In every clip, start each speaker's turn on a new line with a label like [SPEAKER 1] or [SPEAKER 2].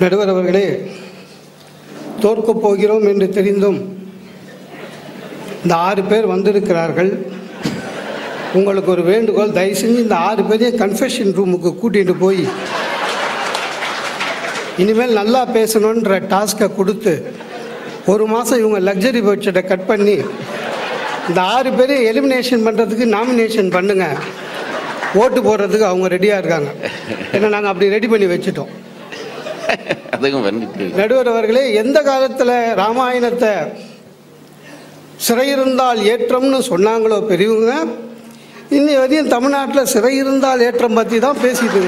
[SPEAKER 1] நடுவர் அவர்களே தோற்கப் போகிறோம் என்று தெரிந்தும் இந்த ஆறு பேர் வந்திருக்கிறார்கள். உங்களுக்கு ஒரு வேண்டுகோள் தயவு செஞ்சு இந்த ஆறு பேரையும் கன்ஃபெஷன் ரூமுக்கு கூட்டிகிட்டு போய் இனிமேல் நல்லா பேசணுன்ற டாஸ்க்கை கொடுத்து ஒரு மாதம் இவங்க லக்ஸரி பட்ஜெட்டை கட் பண்ணி இந்த ஆறு பேரையும் எலிமினேஷன் பண்ணுறதுக்கு நாமினேஷன் பண்ணுங்கள் ஓட்டு போடுறதுக்கு அவங்க ரெடியாக இருக்காங்க. ஏன்னா நாங்கள் அப்படி ரெடி பண்ணி வச்சுட்டோம்.
[SPEAKER 2] அதுக்கும் வந்துட்டு
[SPEAKER 1] நடுவர் அவர்களே எந்த காலத்தில் ராமாயணத்தை சிறையிருந்தால் ஏற்றம்னு சொன்னாங்களோ பெரியவங்க இன்னி வரையும் தமிழ்நாட்டில் சிறையிருந்தால் ஏற்றம் பற்றி தான் பேசிட்டு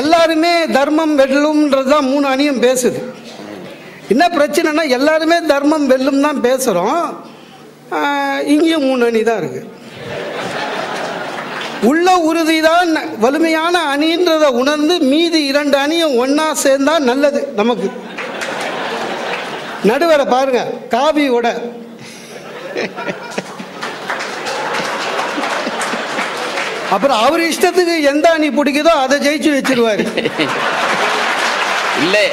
[SPEAKER 1] எல்லாருமே தர்மம் வெல்லும்ன்றது தான் மூணு அணியும் பேசுது. என்ன பிரச்சனைனா எல்லாருமே தர்மம் வெல்லும் தான் பேசுகிறோம் இங்கேயும் மூணு அணி தான் இருக்குது உள்ள உறுதி தான் வலிமையான அணின்றதை உணர்ந்து மீதி இரண்டு அணியும் ஒன்றா சேர்ந்தா நல்லது நமக்கு. நடுவரை பாருங்க காவியோட அப்புறம் அவர் இஷ்டத்துக்கு எந்த அணி பிடிக்குதோ அதை ஜெயிச்சு வச்சிருவாரு.
[SPEAKER 2] இல்லை.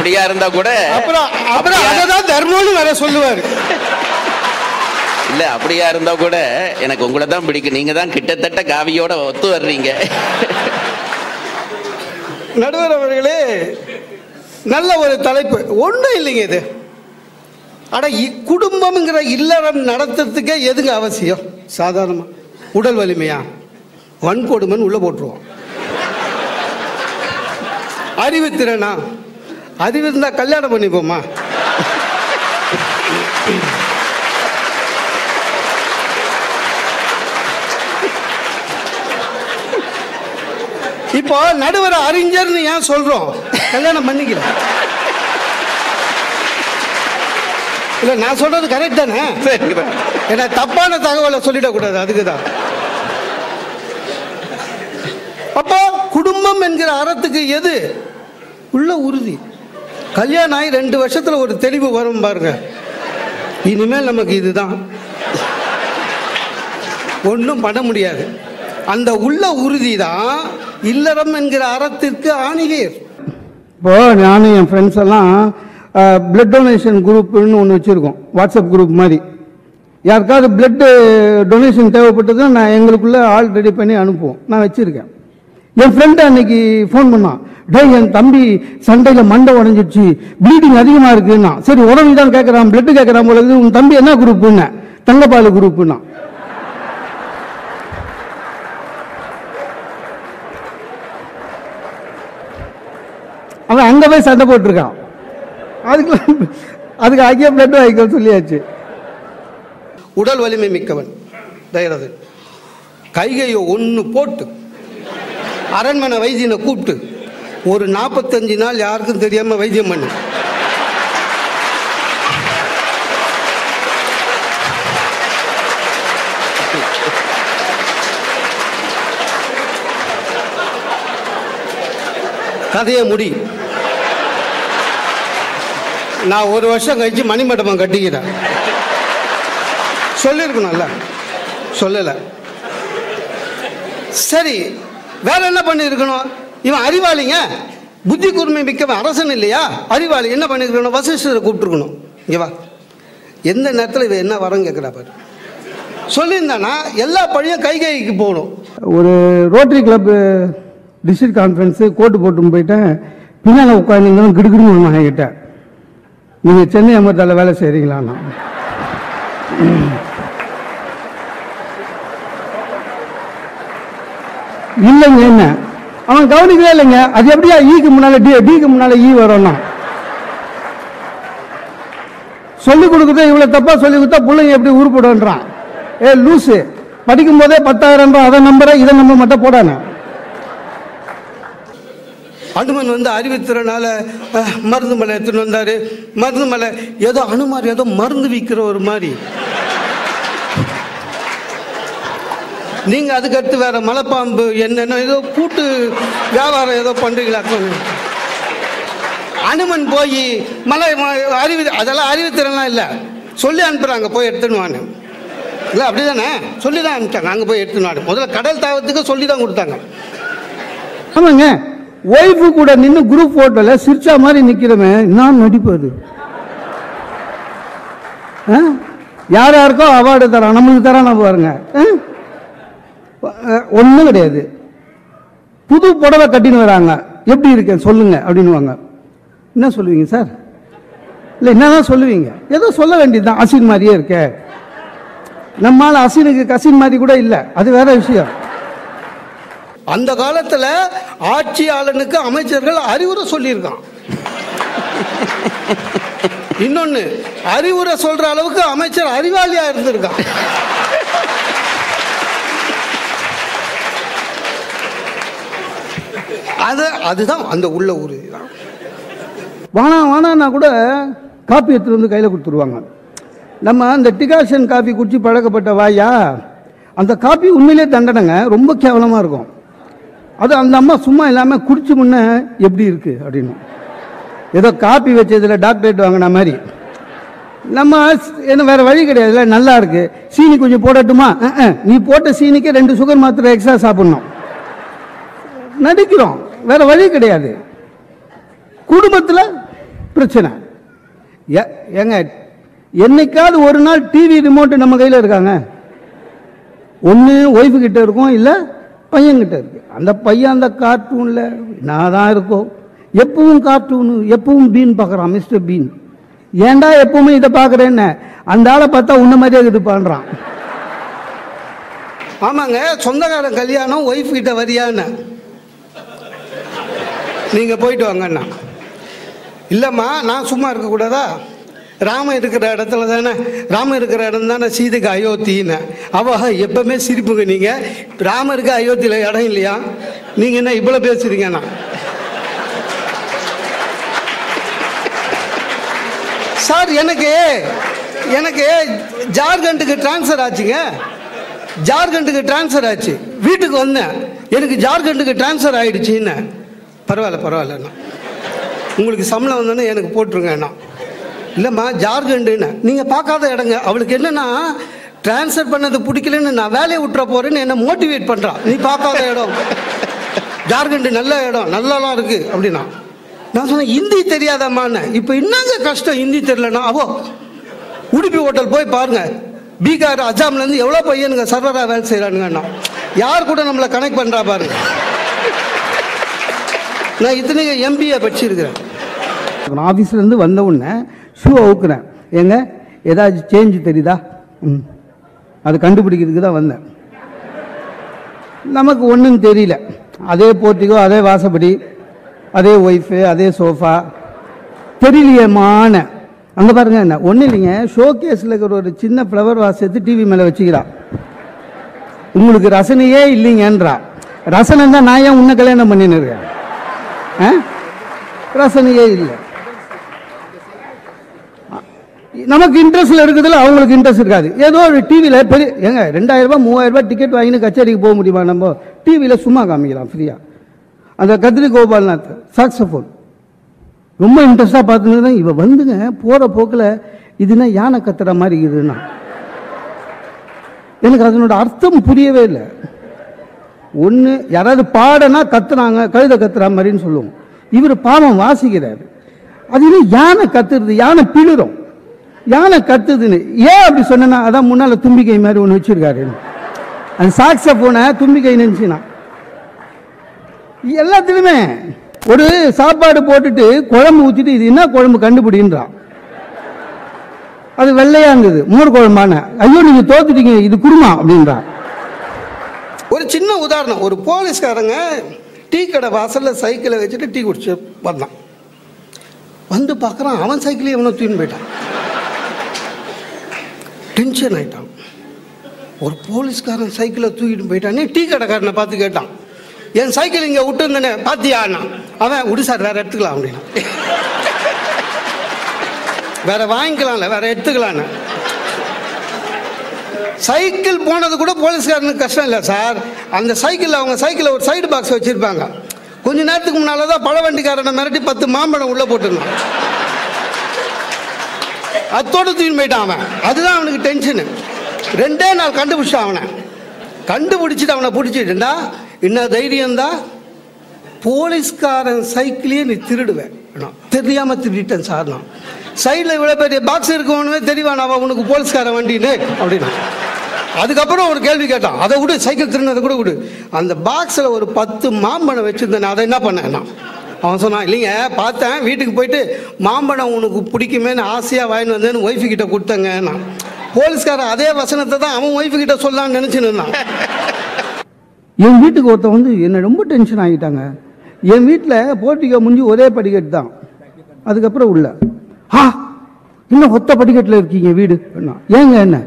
[SPEAKER 2] அப்படியா இருந்தா கூட
[SPEAKER 1] அப்புறம் அப்புறம்
[SPEAKER 2] அப்படியா-
[SPEAKER 1] அதை தான் தர்மம்னு வேற சொல்லுவாரு.
[SPEAKER 2] இல்ல அப்படியா இருந்தா கூட எனக்கு உங்களை தான் பிடிக்கும். நீங்க தான் கிட்டத்தட்ட காவியோட ஒத்து வர்றீங்க.
[SPEAKER 1] நடுவர் அவர்களே நல்ல ஒரு தலைப்பு. ஒன்றும் இல்லைங்க இது. இ- குடும்பம்ங்கிற இல்லறம் நடத்துறதுக்கே எதுங்க அவசியம்? சாதாரணமா. உடல் வலிமையா? வன்கொடுமைன்னு உள்ள போட்டுருவோம். அறிவுத்திறனா? அறிவு இருந்தா கல்யாணம் பண்ணிப்போமா? இப்போ நடுவர் அறிஞர்னு ஏன் சொல்றோம்? கல்யாணம் பண்ணிக்கல. இல்ல நான் சொல்றது கரெக்ட் தானே? ஏன்னா தப்பான தகவலை சொல்லிடக்கூடாது அதுக்கு தான் அப்போ குடும்பம் என்கிற அறத்துக்கு எது? உள்ள உறுதி. கல்யாணம் ஆகி ரெண்டு வருஷத்துல ஒரு தெளிவு வரும் பாருங்க. இனிமேல் நமக்கு இதுதான். ஒன்றும் பண்ண முடியாது. அந்த உள்ள உறுதி தான் இல்லறம் என்கிற அறத்திற்கு ஆணிகேர்.
[SPEAKER 3] இப்போ நானும் என் ஃப்ரெண்ட்ஸ் எல்லாம் பிளட் டொனேஷன் குரூப்னு ஒன்று வச்சுருக்கோம். வாட்ஸ்அப் குரூப் மாதிரி. யாருக்காவது பிளட்டு டொனேஷன் தேவைப்பட்டதுன்னா நான் எங்களுக்குள்ளே ஆல் ரெடி பண்ணி அனுப்புவோம். நான் வச்சுருக்கேன். என் ஃப்ரெண்டு அன்னைக்கு ஃபோன் பண்ணான். டே என் தம்பி சண்டையில் மண்டை உடஞ்சிடுச்சு. ப்ளீடிங் அதிகமாக இருக்குன்னா. சரி உடனே தான் கேட்குறான் பிளட்டு கேட்குறான் போல இருக்குது. உன் தம்பி என்ன குரூப்புன்னு தங்கப்பால் குரூப்புன்னா அவன் அங்கே போய் சண்டை போட்டிருக்கான். அதுக்கு அதுக்கு ஐயா பிளட் வாங்கிக்க சொல்லியாச்சு.
[SPEAKER 1] உடல் வலிமை மிக்கவன். தயரது கைகையை ஒன்று போட்டு அரண்மனை வைத்தியனை கூப்பிட்டு ஒரு நாற்பத்தஞ்சு நாள் யாருக்கும் தெரியாம வைத்தியம் பண்ணு. கதையை முடி. நான் ஒரு வருஷம் கழிச்சு மணிமண்டபம் கட்டிக்கிறேன். சொல்லியிருக்கணும்ல சொல்லலை. சரி வேற என்ன பண்ணியிருக்கணும்? இவன் அறிவாளிங்க. புத்தி கூர்மை மிக்கவன் அரசன் இல்லையா? அறிவாளி என்ன பண்ணியிருக்கணும்? வசிஷ்டரை கூப்பிட்டுருக்கணும். இங்க வா. எந்த நேரத்தில் இவன் என்ன வரம் கேட்குறா பாரு. சொல்லியிருந்தானா எல்லா பழியும் கை கைக்கு போகணும்.
[SPEAKER 3] ஒரு rotary club district conference coat போட்டு போயிட்டேன். பின்னால் உட்காந்துங்களும் கிடுகிடுன்னு ஒன்று என்கிட்ட நீங்கள் சென்னை அமர்த்தால வேலை செய்கிறீங்களாண்ணா இல்லைங்க என்ன? அவன் கவனிக்கவே இல்லைங்க. அது எப்படியா ஈக்கு முன்னால டி டிக்கு முன்னால ஈ வரும்னா? சொல்லி கொடுக்குறது இவ்வளவு தப்பா சொல்லி கொடுத்தா பிள்ளைங்க எப்படி உருப்படுன்றான் ஏ லூசு. படிக்கும் போதே பத்தாயிரம் ரூபாய் அதை நம்புற இதை நம்ப மட்டும் போடானே
[SPEAKER 1] அனுமன் வந்து அறிவித்திறனால மருந்து மலை எடுத்துன்னு வந்தாரு. மருந்து மலை ஏதோ அனுமார் ஏதோ மருந்து விற்கிற ஒரு மாதிரி. நீங்க அதுக்கு அடுத்து வேற மலைப்பாம்பு என்னென்ன ஏதோ கூட்டு வியாபாரம் ஏதோ பண்றீங்களா
[SPEAKER 4] அனுமன் போய் மலை ம- அறிவு அதெல்லாம் அறிவுத்திறன்லாம் இல்லை. சொல்லி அனுப்புகிறாங்க போய் எடுத்துன்னு வான்னு. இல்லை அப்படி தானே சொல்லி தான் அனுப்பிச்சாங்க அங்கே போய் எடுத்துன்னு முதல்ல கடல் தாவத்துக்கு சொல்லி தான் கொடுத்தாங்க.
[SPEAKER 1] ஆமாங்க ஒய்ஃபு கூட நின்று குரூப் போட்டோல சிரிச்சா மாதிரி நிக்கிறவன் நான் நடிப்பது யார் யாருக்கோ அவார்டு தரான் நம்மளுக்கு தரான பாருங்க. ஒன்றும் கிடையாது. புது புடவை கட்டின்னு வராங்க. எப்படி இருக்கேன் சொல்லுங்க அப்படின்னுவாங்க. என்ன சொல்லுவீங்க சார்? இல்லை என்னதான் சொல்லுவீங்க? ஏதோ சொல்ல வேண்டியதுதான். அசின் மாதிரியே இருக்க. நம்மால அசினுக்கு கசின் மாதிரி கூட இல்லை. அது வேற விஷயம்.
[SPEAKER 4] அந்த காலத்தில் ஆட்சியாளனுக்கு அமைச்சர்கள் அறிவுரை சொல்லியிருக்கான். இன்னொன்னு அறிவுரை சொல்ற அளவுக்கு அமைச்சர் அறிவாளியா இருந்திருக்கான். அது அதுதான் அந்த உள்ள ஒரு தான்
[SPEAKER 1] வானா வானான்னா கூட காப்பி எடுத்துட்டு வந்து கையில் கொடுத்துருவாங்க. நம்ம அந்த டிகாஷன் காஃபி குடிச்சு பழக்கப்பட்ட வாயா அந்த காப்பி உண்மையிலே தண்டனைங்க. ரொம்ப கேவலமாக இருக்கும். அது அந்த அம்மா சும்மா இல்லாமல் குடிச்சு முன்ன எப்படி இருக்கு அப்படின்னு. ஏதோ காப்பி வச்சதில் டாக்டரேட் வாங்கின மாதிரி. நம்ம என்ன வேற வழி கிடையாதுல்ல? நல்லா இருக்கு. சீனி கொஞ்சம் போடட்டுமா? நீ போட்ட சீனிக்கு ரெண்டு சுகர் மாத்திரை எக்ஸ்ட்ரா சாப்பிடணும். நடிக்கிறோம். வேற வழி கிடையாது. குடும்பத்தில் பிரச்சனை. ஏ- ஏங்க என்னைக்காவது ஒரு நாள் டிவி ரிமோட் நம்ம கையில் இருக்காங்க. ஒன்று ஒய்ஃபு கிட்ட இருக்கும் இல்லை பையன்கிட்ட இருக்கு. அந்த பையன் அந்த கார்ட்டூனில் நான் தான் இருக்கோம். எப்பவும் கார்ட்டூனு எப்பவும் பீன் பார்க்குறான் மிஸ்டர் பீன் ஏண்டா எப்பவுமே இதை பார்க்குறேன்னு? அந்த ஆளை பார்த்தா உன்ன மாதிரியே இது பண்ணுறான்
[SPEAKER 4] ஆமாங்க சொந்தக்காரன் கல்யாணம் ஒய்ஃப் கிட்ட வரியான்னு. நீங்கள் போயிட்டு வாங்கண்ணா இல்லைம்மா நான் சும்மா இருக்கக்கூடாதா ராமன் இருக்கிற இடத்துல தானே. ராமன் இருக்கிற இடம் தானே சீதைக்கு அயோத்தின்னு. அவ எப்பவுமே சிரிப்புங்க நீங்க. ராமருக்கு அயோத்தியில் இடம் இல்லையா? நீங்கள் என்ன இவ்வளோ பேசுறீங்கண்ணா சார் எனக்கு எனக்கு ஜார்க்கண்டுக்கு ட்ரான்ஸ்ஃபர் ஆச்சுங்க. ஜார்க்கண்டுக்கு ட்ரான்ஸ்ஃபர் ஆச்சு. வீட்டுக்கு வந்தேன். எனக்கு ஜார்க்கண்டுக்கு ட்ரான்ஸ்ஃபர் ஆயிடுச்சுன்னு. பரவாயில்ல பரவாயில்லண்ணா உங்களுக்கு சம்பளம் வந்தோன்னே எனக்கு போட்டுருங்கண்ணா இல்லைம்மா ஜார்க்கண்டுன்னு. நீங்கள் பார்க்காத இடங்க. அவளுக்கு என்னன்னா ட்ரான்ஸ்ஃபர் பண்ணது பிடிக்கலன்னு நான் வேலையை விட்டுற போகிறேன்னு என்னை மோட்டிவேட் பண்ணுறான் நீ பார்க்காத இடம். ஜார்க்கண்டு நல்ல இடம். நல்லாலாம் இருக்குது அப்படின்னா. நான் சொன்னேன் ஹிந்தி தெரியாதாம்மான்னு. இப்போ என்னங்க கஷ்டம் ஹிந்தி தெரியலண்ணா அவோ உடுப்பி ஹோட்டல் போய் பாருங்கள் பீகார் அஜாம்லேருந்து எவ்வளோ பையனுங்க சர்வராக வேலை செய்கிறானுங்கண்ணா யார் கூட நம்மளை கனெக்ட் பண்ணுறா பாருங்க. நான் இத்தனை எம்பிஏ படிச்சிருக்கிறேன்.
[SPEAKER 1] ஆஃபீஸ்லேருந்து வந்த உடனே ஷூ அவுக்குறேன் ஏங்க ஏதாச்சும் சேஞ்ச் தெரியுதா? ம். அது கண்டுபிடிக்கிறதுக்கு தான் வந்தேன். நமக்கு ஒன்றும் தெரியல. அதே போர்ட்டிகோ அதே வாசப்படி அதே ஒய்ஃபு அதே சோஃபா தெரியலையமான அங்கே பாருங்க என்ன? ஒன்றும் இல்லைங்க. ஷோ கேஸில் இருக்கிற ஒரு சின்ன ஃப்ளவர் வாஸ் எடுத்து டிவி மேலே வச்சுக்கிறான் உங்களுக்கு ரசனையே இல்லைங்கன்றா. ரசனை தான் நான் ஏன் உன்னை கல்யாணம் பண்ணின்னு இருக்கேன்? ரசனையே இல்லை. நமக்கு இன்ட்ரெஸ்ட்ல இருக்குதுல அவங்களுக்கு இன்ட்ரெஸ்ட் இருக்காது. ஏதோ ஒரு டிவியில் பெரிய ஏங்க ரெண்டாயிரம் ரூபாய் மூவாயிரம் ரூபாய் டிக்கெட் வாங்கின்னு கச்சேரிக்கு போக முடியுமா நம்ம? டிவியில் சும்மா காமிக்கலாம் ஃப்ரீயா அந்த கத்திரி கோபால்நாத் சாக்ஸபோன் ரொம்ப இன்ட்ரெஸ்டாக பார்த்துன்னு இவ வந்துங்க போகிற போக்கில் இதுனா யானை கத்துற மாதிரி இருக்குதுன்னா. எனக்கு அதனோட அர்த்தம் புரியவே இல்லை. ஒன்று யாராவது பாடனா கத்துறாங்க கழுத கத்துற மாதிரின்னு சொல்லுவோம். இவர் பாவம் வாசிக்கிறாரு. அது என்ன யானை கத்துறது யானை பிழுறோம் யானை கத்துதுன்னு. ஏன் அப்படி சொன்னேன்னா அதான் முன்னால தும்பிக்கை மாதிரி ஒன்று வச்சிருக்காரு. அந்த சாக்ஸ போன தும்பிக்கை நினைச்சுனா எல்லாத்துலையுமே ஒரு சாப்பாடு போட்டுட்டு குழம்பு ஊற்றிட்டு இது என்ன குழம்பு கண்டுபிடின்றான் அது வெள்ளையா இருந்தது. மோர் குழம்பான. ஐயோ நீங்க தோத்துட்டீங்க இது குருமா அப்படின்றான்
[SPEAKER 4] ஒரு சின்ன உதாரணம். ஒரு போலீஸ்காரங்க டீ கடை வாசலில் சைக்கிளை வச்சுட்டு டீ குடிச்சு வந்தான். வந்து பார்க்குறான் அவன் சைக்கிளே இவனை தூக்கின்னு போயிட்டான். டென்ஷன் ஆயிட்டான். ஒரு போலீஸ்காரன் சைக்கிளை தூக்கிட்டு போயிட்டானே. டீ கடைக்காரனை பார்த்து கேட்டான். என் சைக்கிள் இங்கே விட்டுருந்தேனே பார்த்தியாண்ணா அவன் விடு சார் வேற எடுத்துக்கலாம் அப்படின்னா. வேற வாங்கிக்கலாம்ல வேற எடுத்துக்கலான்னு சைக்கிள் போனது கூட போலீஸ்காரனுக்கு கஷ்டம் இல்லை சார். அந்த சைக்கிளில் அவங்க சைக்கிளில் ஒரு சைடு பாக்ஸ் வச்சுருப்பாங்க.
[SPEAKER 5] கொஞ்ச நேரத்துக்கு முன்னால் தான் பழ வண்டிக்காரனை மிரட்டி பத்து மாம்பழம் உள்ளே போட்டுருந்தான். அத்தோடு தூக்கி போயிட்டான் அவன். அதுதான் அவனுக்கு டென்ஷனு ரெண்டே நாள் கண்டுபிடிச்சான் அவனை. கண்டுபிடிச்சிட்டு அவனை பிடிச்சிட்டுண்டா என்ன தைரியம் தான்? போலீஸ்காரன் சைக்கிளையே நீ திருடுவேன். தெரியாமல் திருடிட்டேன் சார் நான். சைடில் இவ்வளோ பெரிய பாக்ஸ் இருக்கவனுமே தெரியவான் அவன் உனக்கு போலீஸ்காரன் வண்டின்னு அப்படின்னா. அதுக்கப்புறம் ஒரு கேள்வி கேட்டான். அதை விடு சைக்கிள் திருடினதை கூட விடு. அந்த பாக்ஸில் ஒரு பத்து மாம்பழம் வச்சுருந்தேன். அதை என்ன பண்ணேன் நான் அவன் சொன்னான் இல்லைங்க பார்த்தேன் வீட்டுக்கு போயிட்டு மாம்பழம் உனக்கு பிடிக்குமேன்னு ஆசையாக வாங்கிட்டு வந்தேன்னு ஒய்ஃபு கிட்ட கொடுத்தேங்க நான் போலீஸ்காரன் அதே வசனத்தை தான் அவன் ஒய்ஃபு கிட்ட சொல்லலாம்னு நினச்சின்னு இருந்தான்.
[SPEAKER 1] என் வீட்டுக்கு ஒருத்தன் வந்து என்னை ரொம்ப டென்ஷன் ஆகிட்டாங்க. என் வீட்டில் போர்ட்டிகோ முடிஞ்சு ஒரே படிக்கட்டு தான். அதுக்கப்புறம் உள்ள ஆ இன்னும் ஒத்த படிக்கட்டில் இருக்கீங்க வீடு. ஏங்க என்ன?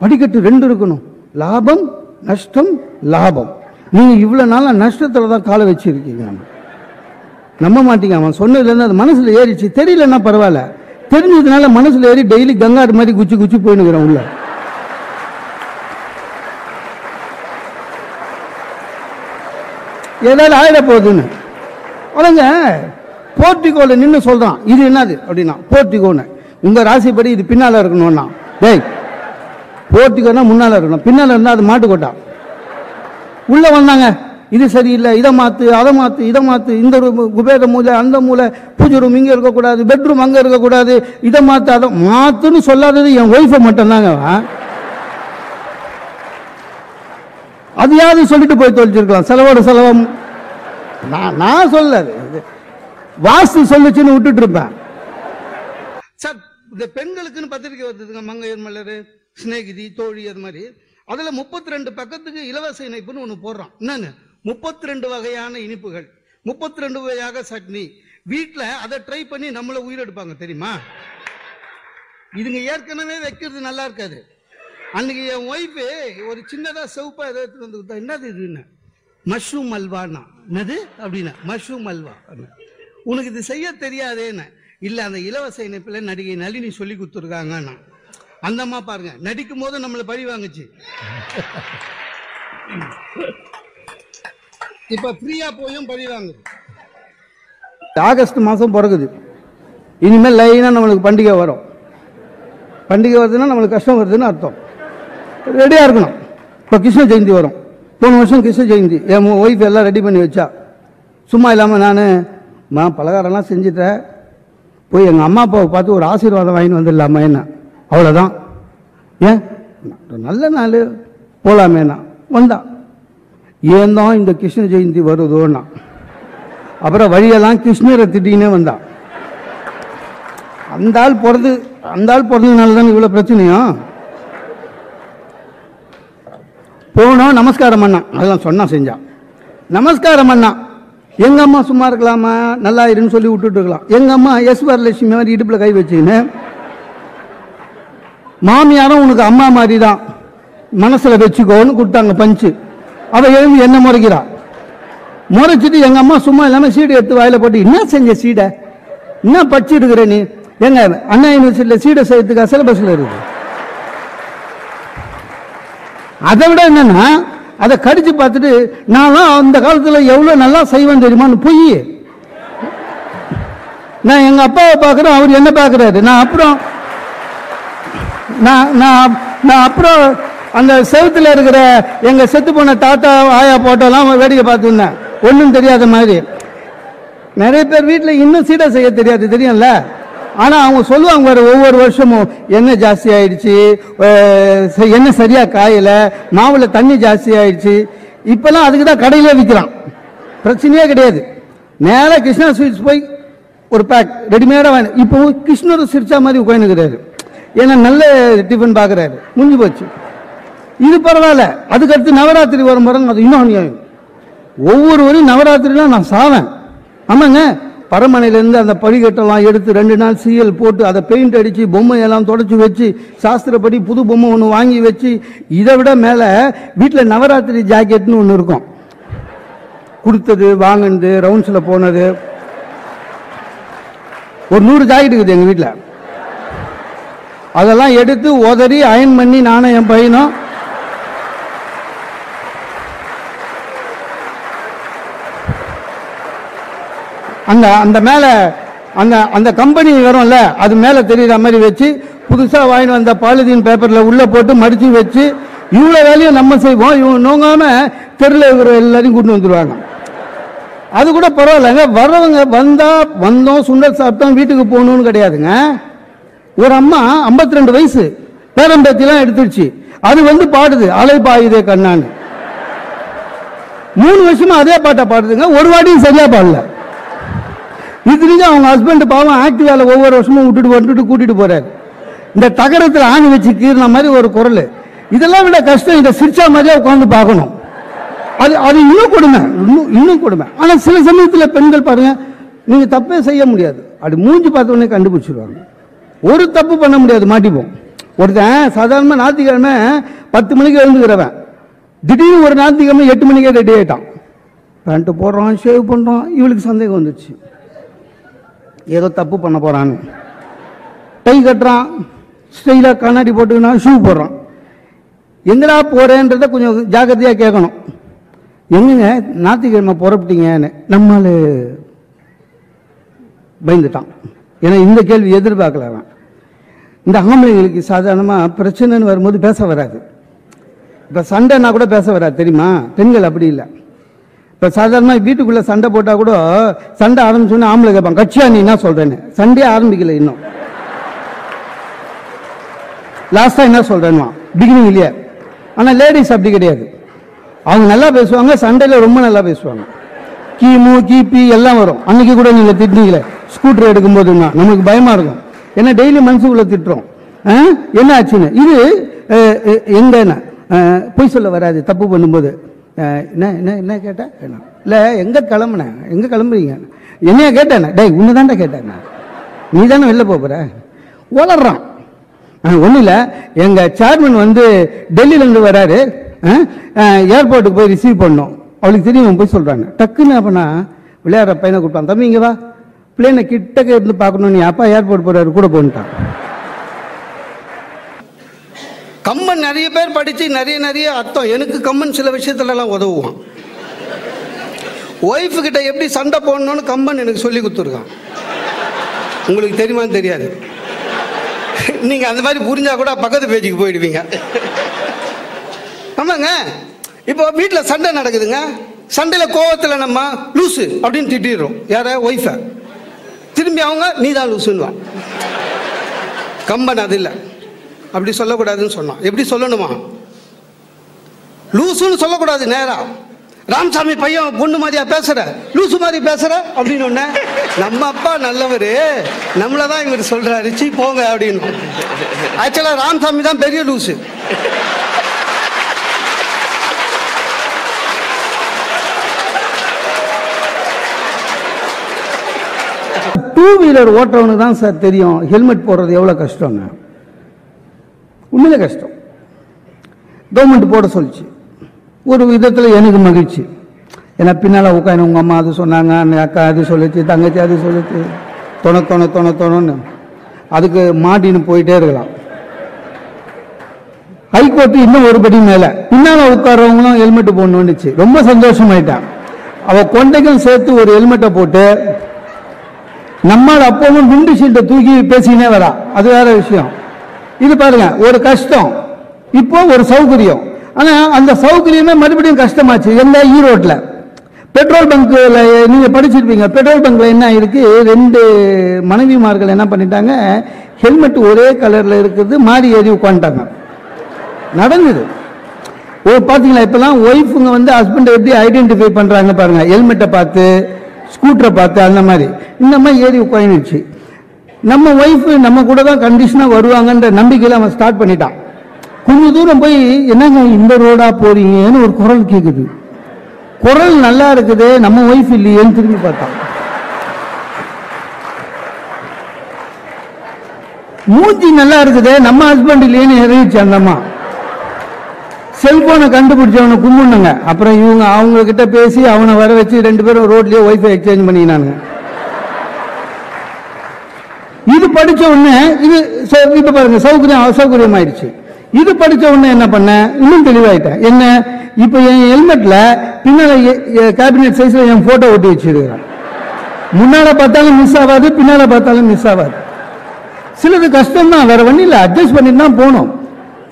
[SPEAKER 1] படிக்கட்டு ரெண்டு இருக்கணும். லாபம் நஷ்டம் லாபம். நீங்கள் இவ்வளோ நாளாக நஷ்டத்தில் தான் காலை வச்சிருக்கீங்க. நம்ப மாட்டீங்க. அவன் சொன்னதுலேருந்து அது மனசில் ஏறிச்சு தெரியலன்னா பரவாயில்ல. தெரிஞ்சதுனால மனசில் ஏறி டெய்லி கங்காடு மாதிரி குச்சி குச்சி போயினுக்கிறேன் உள்ள. ஏதாவது ஆயிட போகுதுன்னு. உடனே போர்ட்டிகோல நின்று சொல்றான். இது என்னது அப்படின்னா போர்ட்டிகோன்னு உங்க ராசிப்படி இது பின்னால இருக்கணும்னா. டேய் போர்ட்டிகோனா முன்னால இருக்கணும். பின்னால் இருந்தால் அது மாட்டுக்கோட்டா உள்ளே வந்தாங்க. இது சரியில்லை இதை மாத்து அதை மாத்து இதை மாற்று இந்த ரூம் குபேர மூலை அந்த மூலை பூஜை ரூம் இங்கே இருக்கக்கூடாது பெட்ரூம் அங்கே இருக்கக்கூடாது. இதை மாற்று அதை மாற்றுன்னு சொல்லாதது என் ஒய்ஃபை மட்டும்தாங்க அதையாவது சொல்லிட்டு போய் தொலைச்சிருக்கலாம். செலவோட செலவம். நான் நான் சொல்ல இது. வாஸ்து சொல்லுச்சுன்னு விட்டுட்டு இருப்பேன்.
[SPEAKER 5] சார் இந்த பெண்களுக்குன்னு பத்திரிக்கை வருதுங்க மங்கையர் மலர் சிநேகிதி தோழி அது மாதிரி. அதுல முப்பத்தி ரெண்டு பக்கத்துக்கு இலவச இணைப்புன்னு ஒன்று போடுறான் என்னன்னு? முப்பத்தி ரெண்டு வகையான இனிப்புகள். முப்பத்தி ரெண்டு வகையாக சட்னி. வீட்டில் அதை ட்ரை பண்ணி நம்மளை உயிரெடுப்பாங்க தெரியுமா? இதுங்க ஏற்கனவே வைக்கிறது நல்லா இருக்காது. அன்னைக்கு என் ஒய்ஃபு ஒரு சின்னதா செவப்பா ஏதோ எடுத்துட்டு வந்து கொடுத்தா, என்னது இதுன்னு மஷ்ரூம் அல்வான்னா என்னது? அப்படின்னா மஷ்ரூம் அல்வா உனக்கு இது செய்ய தெரியாதேன்னு. இல்ல அந்த இலவச இணைப்பில் நடிகை நளினி சொல்லி கொடுத்துருக்காங்கன்னா அந்த அம்மா பாருங்க நடிக்கும் போது நம்மளை பழி வாங்குச்சு. இப்ப ஃப்ரீயா போயும் பழி வாங்குது.
[SPEAKER 1] ஆகஸ்ட் மாதம் பிறகுது. இனிமேல் லைனாக நம்மளுக்கு பண்டிகை வரும். பண்டிகை வருதுன்னா நம்மளுக்கு கஷ்டம் வருதுன்னு அர்த்தம். ரெடியாக இருக்கணும். இப்போ கிருஷ்ண ஜெயந்தி வரும். போன வருஷம் கிருஷ்ண ஜெயந்தி. என் ஒய்ஃப் எல்லாம் ரெடி பண்ணி வச்சா. சும்மா இல்லாமல் நான் நான் பலகாரம்லாம் செஞ்சுட்டேன் போய் எங்கள் அம்மா அப்பாவை பார்த்து ஒரு ஆசீர்வாதம் வாங்கின்னு வந்துடலாமா என்ன? அவ்வளோதான் ஏன்? நல்ல நாள். போகலாமேண்ணா வந்தான் ஏன் தான் இந்த கிருஷ்ண ஜெயந்தி வருதோன்னா. அப்புறம் வழியெல்லாம் கிருஷ்ணரை திட்டினே வந்தான் அந்த ஆள் பிறந்து அந்த ஆள் பிறந்ததுனால தானே இவ்வளோ பிரச்சனையும் போனோம் நமஸ்காரம் பண்ணான். அதெல்லாம் சொன்னான் செஞ்சான் நமஸ்காரம் பண்ணான். எங்கள் அம்மா சும்மா இருக்கலாமா? நல்லா இருன்னு சொல்லி விட்டுட்டு இருக்கலாம். எங்கள் அம்மா எஸ் வரலட்சுமி மாதிரி இடுப்பில் கை வச்சுக்கின்னு மாமியாரும் உனக்கு அம்மா மாதிரி தான் மனசில் வச்சுக்கோன்னு கொடுத்தாங்க பஞ்சு. அவள் எழுந்து என்ன முறைக்கிறா? முறைச்சிட்டு எங்கள் அம்மா சும்மா இல்லாமல் சீடை எடுத்து வாயில் போட்டு என்ன செஞ்ச சீடை? என்ன படிச்சு இருக்கிற நீ? எங்க அண்ணா யூனிவர்சிட்டியில் சீடை செய்யறதுக்காக சிலபஸில் இருக்கு அதை விட என்னன்னா அதை கடிச்சு பார்த்துட்டு நான்லாம் அந்த காலத்தில் எவ்வளோ நல்லா செய்வேன் தெரியுமான்னு பொய் நான் எங்கள் அப்பாவை பார்க்குறேன் அவர் என்ன பார்க்குறாரு. நான் அப்புறம் நான் நான் நான் அப்புறம் அந்த செவுத்துல இருக்கிற எங்கள் செத்து போன தாத்தா ஆயா போட்டோலாம் வேடிக்கை பார்த்துருந்தேன். ஒன்றும் தெரியாத மாதிரி. நிறைய பேர் வீட்டில் இன்னும் சீடை செய்ய தெரியாது தெரியும்ல? ஆனால் அவங்க சொல்லுவாங்க வர ஒவ்வொரு வருஷமும் எண்ணெய் ஜாஸ்தி ஆயிடுச்சு ச- எண்ணெய் சரியாக காயலை மாவில் தண்ணி ஜாஸ்தி ஆயிடுச்சு. இப்போல்லாம் அதுக்கு தான் கடையிலே விற்கிறான். பிரச்சனையே கிடையாது. நேராக கிருஷ்ணா ஸ்வீட்ஸ் போய் ஒரு பேக் ரெடிமேடாக வேணும் இப்போ கிருஷ்ணர் சிரிச்சா மாதிரி உட்காந்துக்கிறாரு ஏன்னா நல்ல டிஃபன் பார்க்குறாரு முடிஞ்சு போச்சு. இது பரவாயில்ல. அதுக்கடுத்து நவராத்திரி வரும் பாருங்க அது இன்னும் அநியாயம். ஒவ்வொருவரையும் நவராத்திரிலாம் நான் சாவேன். ஆமாங்க பரமனையிலேருந்து அந்த படிக்கட்டெல்லாம் எடுத்து ரெண்டு நாள் சீயல் போட்டு அதை பெயிண்ட் அடித்து பொம்மையெல்லாம் தொடச்சி வச்சு சாஸ்திரப்படி புது பொம்மை ஒன்று வாங்கி வச்சு இதை விட மேலே வீட்டில் நவராத்திரி ஜாக்கெட்னு ஒன்று இருக்கும். கொடுத்தது வாங்கினது ரவுண்ட்ஸில் போனது. ஒரு நூறு ஜாக்கெட் இருக்குது எங்கள் வீட்டில். அதெல்லாம் எடுத்து உதறி அயன் பண்ணி நானும் என் பையனும். அந்த அந்த மேலே அந்த அந்த கம்பெனி வரும்ல அது மேலே தெரியுற மாதிரி வச்சு புதுசாக வாங்கிட்டு வந்த பாலிதீன் பேப்பரில் உள்ளே போட்டு மடித்து வச்சு இவ்வளோ வேலையும் நம்ம செய்வோம் இவங்க நோங்காமல் தெருவில் இருக்கிற எல்லாரையும் கூட்டு வந்துடுவாங்க அது கூட பரவாயில்லைங்க வர்றவங்க வந்தால் வந்தோம் சுண்டல் சாப்பிட்டோம் வீட்டுக்கு போகணும்னு கிடையாதுங்க. ஒரு அம்மா 52 ரெண்டு வயசு. பேரம்பேத்திலாம் எடுத்துருச்சு. அது வந்து பாடுது அலை பாயுதே கண்ணான்னு. மூணு வருஷமா அதே பாட்டை பாடுதுங்க ஒரு வாட்டியும் சரியா பாடல. இதுலயும் அவங்க ஹஸ்பண்ட் பாவம் ஆக்டிவால ஒவ்வொரு வருஷமும் விட்டுட்டு வந்துட்டு கூட்டிட்டு போறாரு. இந்த தகரத்தில் ஆணி வச்சு கீறின மாதிரி ஒரு குரல். இதெல்லாம் விட கஷ்டம் இதை சிரிச்சா மாதிரியே உட்காந்து பார்க்கணும். அது அது இன்னும் கொடுமை இன்னும் இன்னும் கொடுமை. ஆனால் சில சமயத்தில் பெண்கள் பாருங்க நீங்க தப்பே செய்ய முடியாது. அப்படி மூஞ்சி பார்த்த உடனே கண்டுபிடிச்சிருவாங்க. ஒரு தப்பு பண்ண முடியாது மாட்டிப்போம். ஒருத்தன் சாதாரணமாக ஞாயிற்றுக்கிழமை பத்து மணிக்கு எழுந்துக்கிறவன். திடீர்னு ஒரு ஞாயிற்றுக்கிழமை எட்டு மணிக்கே ரெடி ஆகிட்டான் பேண்ட்டு போடுறான் ஷேவ் பண்ணுறான் இவளுக்கு சந்தேகம் வந்துச்சு. ஏதோ தப்பு பண்ண போறான்னு. டை கட்டுறான் ஸ்டைலாக கண்ணாடி போட்டுக்கினா ஷூ போடுறான். எங்கடா போகிறேன்றத கொஞ்சம் ஜாக்கிரதையாக கேட்கணும். எங்கங்க ஞாயிற்றுக்கிழமை புறப்பட்டீங்கன்னு நம்மால் பயந்துட்டான். ஏன்னா இந்த கேள்வி எதிர்பார்க்கல அவன். இந்த ஆம்பளைங்களுக்கு சாதாரணமாக பிரச்சனைன்னு வரும்போது பேச வராது. இப்போ சண்டைனா கூட பேச வராது தெரியுமா? பெண்கள் அப்படி இல்லை. இப்போ சாதாரணமாக வீட்டுக்குள்ளே சண்டை போட்டால் கூட சண்டை ஆரம்பிச்சோன்னே ஆம்பளை கேட்பான் கட்சியா நீ என்ன சொல்கிறேன்னு சண்டையே ஆரம்பிக்கல இன்னும். லாஸ்ட்டாக என்ன சொல்கிறேன்னா பிகினிங் இல்லையா ஆனால் லேடிஸ் அப்படி கிடையாது. அவங்க நல்லா பேசுவாங்க சண்டையில் ரொம்ப நல்லா பேசுவாங்க. கிமு கிபி எல்லாம் வரும். அன்னைக்கு கூட நீங்கள் திட்டினீங்களே ஸ்கூட்டர் எடுக்கும்போதுன்னா நமக்கு பயமாக இருக்கும். ஏன்னா டெய்லி மனசுக்குள்ளே திட்டுறோம். ஆ? என்ன ஆச்சுன்னு? இது அஹ், எங்கன்னா? பொய் சொல்ல வராது தப்பு பண்ணும்போது. என்ன என்ன என்ன கேட்டேன் இல்லை எங்கே கிளம்புனேன் எங்கே கிளம்புறீங்க? என்னைய கேட்டேன். டேய் உன்னை தான்டா கேட்டேன் நீ தானே வெளில போகிற வளர்றான் ஒன்றும் இல்லை. எங்கள் சேர்மன் வந்து டெல்லியிலேருந்து வராரு. ஏர்போர்ட்டுக்கு போய் ரிசீவ் பண்ணோம். அவளுக்கு தெரியும் போய் சொல்கிறாங்க டக்குன்னு அப்பனா விளையாடுற பையனை கூப்பிட்டான். தம்பி இங்கே வா. பிளேனை கிட்டக்க இருந்து பார்க்கணும் நீ அப்பா ஏர்போர்ட் போறாரு கூட போன்ட்டான்.
[SPEAKER 6] கம்மன் நிறைய பேர் படித்து நிறைய நிறைய அர்த்தம். எனக்கு கம்மன் சில விஷயத்துலலாம் உதவுவான். ஒய்ஃபு கிட்ட எப்படி சண்டை போடணும்னு கம்மன் எனக்கு சொல்லி கொடுத்துருக்கான். உங்களுக்கு தெரியுமான்னு தெரியாது. நீங்க அந்த மாதிரி புரிஞ்சா கூட பக்கத்து பேஜுக்கு போயிடுவீங்க. ஆமாங்க. இப்போ வீட்டில் சண்டை நடக்குதுங்க. சண்டையில் கோவத்தில் நம்ம லூசு அப்படின்னு திட்டிடுறோம். யார? ஒய்ஃபை திரும்பி அவங்க நீ தான் லூசுன்னுவான் கம்பன் அது இல்லை அப்படி சொல்லக்கூடாதுன்னு சொன்னான். எப்படி சொல்லணுமா? லூசுன்னு சொல்லக்கூடாது நேரா. ராமசாமி பையன் பொண்ணு மாதிரியா பேசுற? லூசு மாதிரி பேசுற? அப்படின்னு ஒண்ணு நம்ம அப்பா நல்லவர். நம்மள தான் இவர் சொல்றாரு. சீ போங்க. அப்படின்னு. ஆக்சுவலா ராமசாமி தான் பெரிய லூசு.
[SPEAKER 1] டூ வீலர் ஓட்டுறவனுக்கு தான் சார் தெரியும். ஹெல்மெட் போடுறது எவ்வளோ கஷ்டம்னு. உண்மையில கஷ்டம். கவர்மெண்ட் போட சொல்லிச்சு. ஒரு விதத்தில் எனக்கு மகிழ்ச்சி. ஏன்னா பின்னால் உட்காந்து உங்கள் அம்மா அது சொன்னாங்க அந்த அக்கா அது சொல்லுச்சு தங்கச்சி அது சொல்லுச்சு. தொண தொண தொண தொணன்னு. அதுக்கு மாட்டின்னு போயிட்டே இருக்கலாம். ஹைகோர்ட்டு இன்னும் ஒரு மேலே. பின்னால் பின்னால உட்கார்றவங்களும் ஹெல்மெட் போடணும்னுச்சு. ரொம்ப சந்தோஷமாயிட்டான். அவள் கொண்டைக்கும் சேர்த்து ஒரு ஹெல்மெட்டை போட்டு நம்மால் அப்பவும் விண்டு ஷீட்டை தூக்கி பேசினே வரா. அது வேற விஷயம். இது பாருங்க ஒரு கஷ்டம். இப்போ ஒரு சௌகரியம். ஆனா அந்த சௌகரியமே மறுபடியும் கஷ்டமாச்சு. எந்த ஈரோட்டில். பெட்ரோல் பங்க்ல நீங்க படிச்சிருப்பீங்க பெட்ரோல் பங்க்ல என்ன இருக்கு? ரெண்டு மனைவிமார்கள் என்ன பண்ணிட்டாங்க ஹெல்மெட் ஒரே கலர்ல இருக்குது மாறி ஏறி உட்காந்துட்டாங்க. நடந்தது. ஓ பாத்தீங்களா இப்பெல்லாம் ஒய்ஃபுங்க வந்து ஹஸ்பண்டை எப்படி ஐடென்டிஃபை பண்றாங்க பாருங்க. ஹெல்மெட்டை பார்த்து ஸ்கூட்டரை பார்த்து அந்த மாதிரி. இந்த மாதிரி ஏறி உட்காந்துச்சு நம்ம ஒய்ஃப் நம்ம கூட தான் கண்டிஷனா வருவாங்கன்ற நம்பிக்கையில அவன் ஸ்டார்ட் பண்ணிட்டான். கொஞ்ச தூரம் போய் என்னங்க இந்த ரோடா போறீங்கன்னு ஒரு குரல் கேக்குது. குரல் நல்லா இருக்குது நம்ம ஒய்ஃப் இல்லையேன்னு திரும்பி பார்த்தான். மூஞ்சி நல்லா இருக்குது நம்ம ஹஸ்பண்ட் இல்லையேன்னு இறங்கிச்சு அந்தம்மா செல்போனை கண்டுபிடிச்சவனை கும்பிடுங்க அப்புறம் இவங்க அவங்க கிட்ட பேசி அவனை வர வச்சு ரெண்டு பேரும் ரோட்லயே ஒய்ஃபை எக்ஸ்சேஞ்ச் பண்ணினாங்க இது படிச்ச உடனே இது இப்ப பாருங்க சௌகரியம் அசௌகரியம் ஆயிடுச்சு இது படிச்ச உடனே என்ன பண்ண? இன்னும் தெளிவாயிட்டேன். என்ன? இப்ப என் ஹெல்மெட்ல பின்னால கேபினெட் சைஸ்ல என் போட்டோ ஒட்டி வச்சிருக்கிறேன். முன்னால பார்த்தாலும் மிஸ் ஆகாது பின்னால பார்த்தாலும் மிஸ் ஆகாது. சிலது கஷ்டம் தான் வேற ஒன்றும் இல்லை அட்ஜஸ்ட் பண்ணிட்டு தான் போகணும்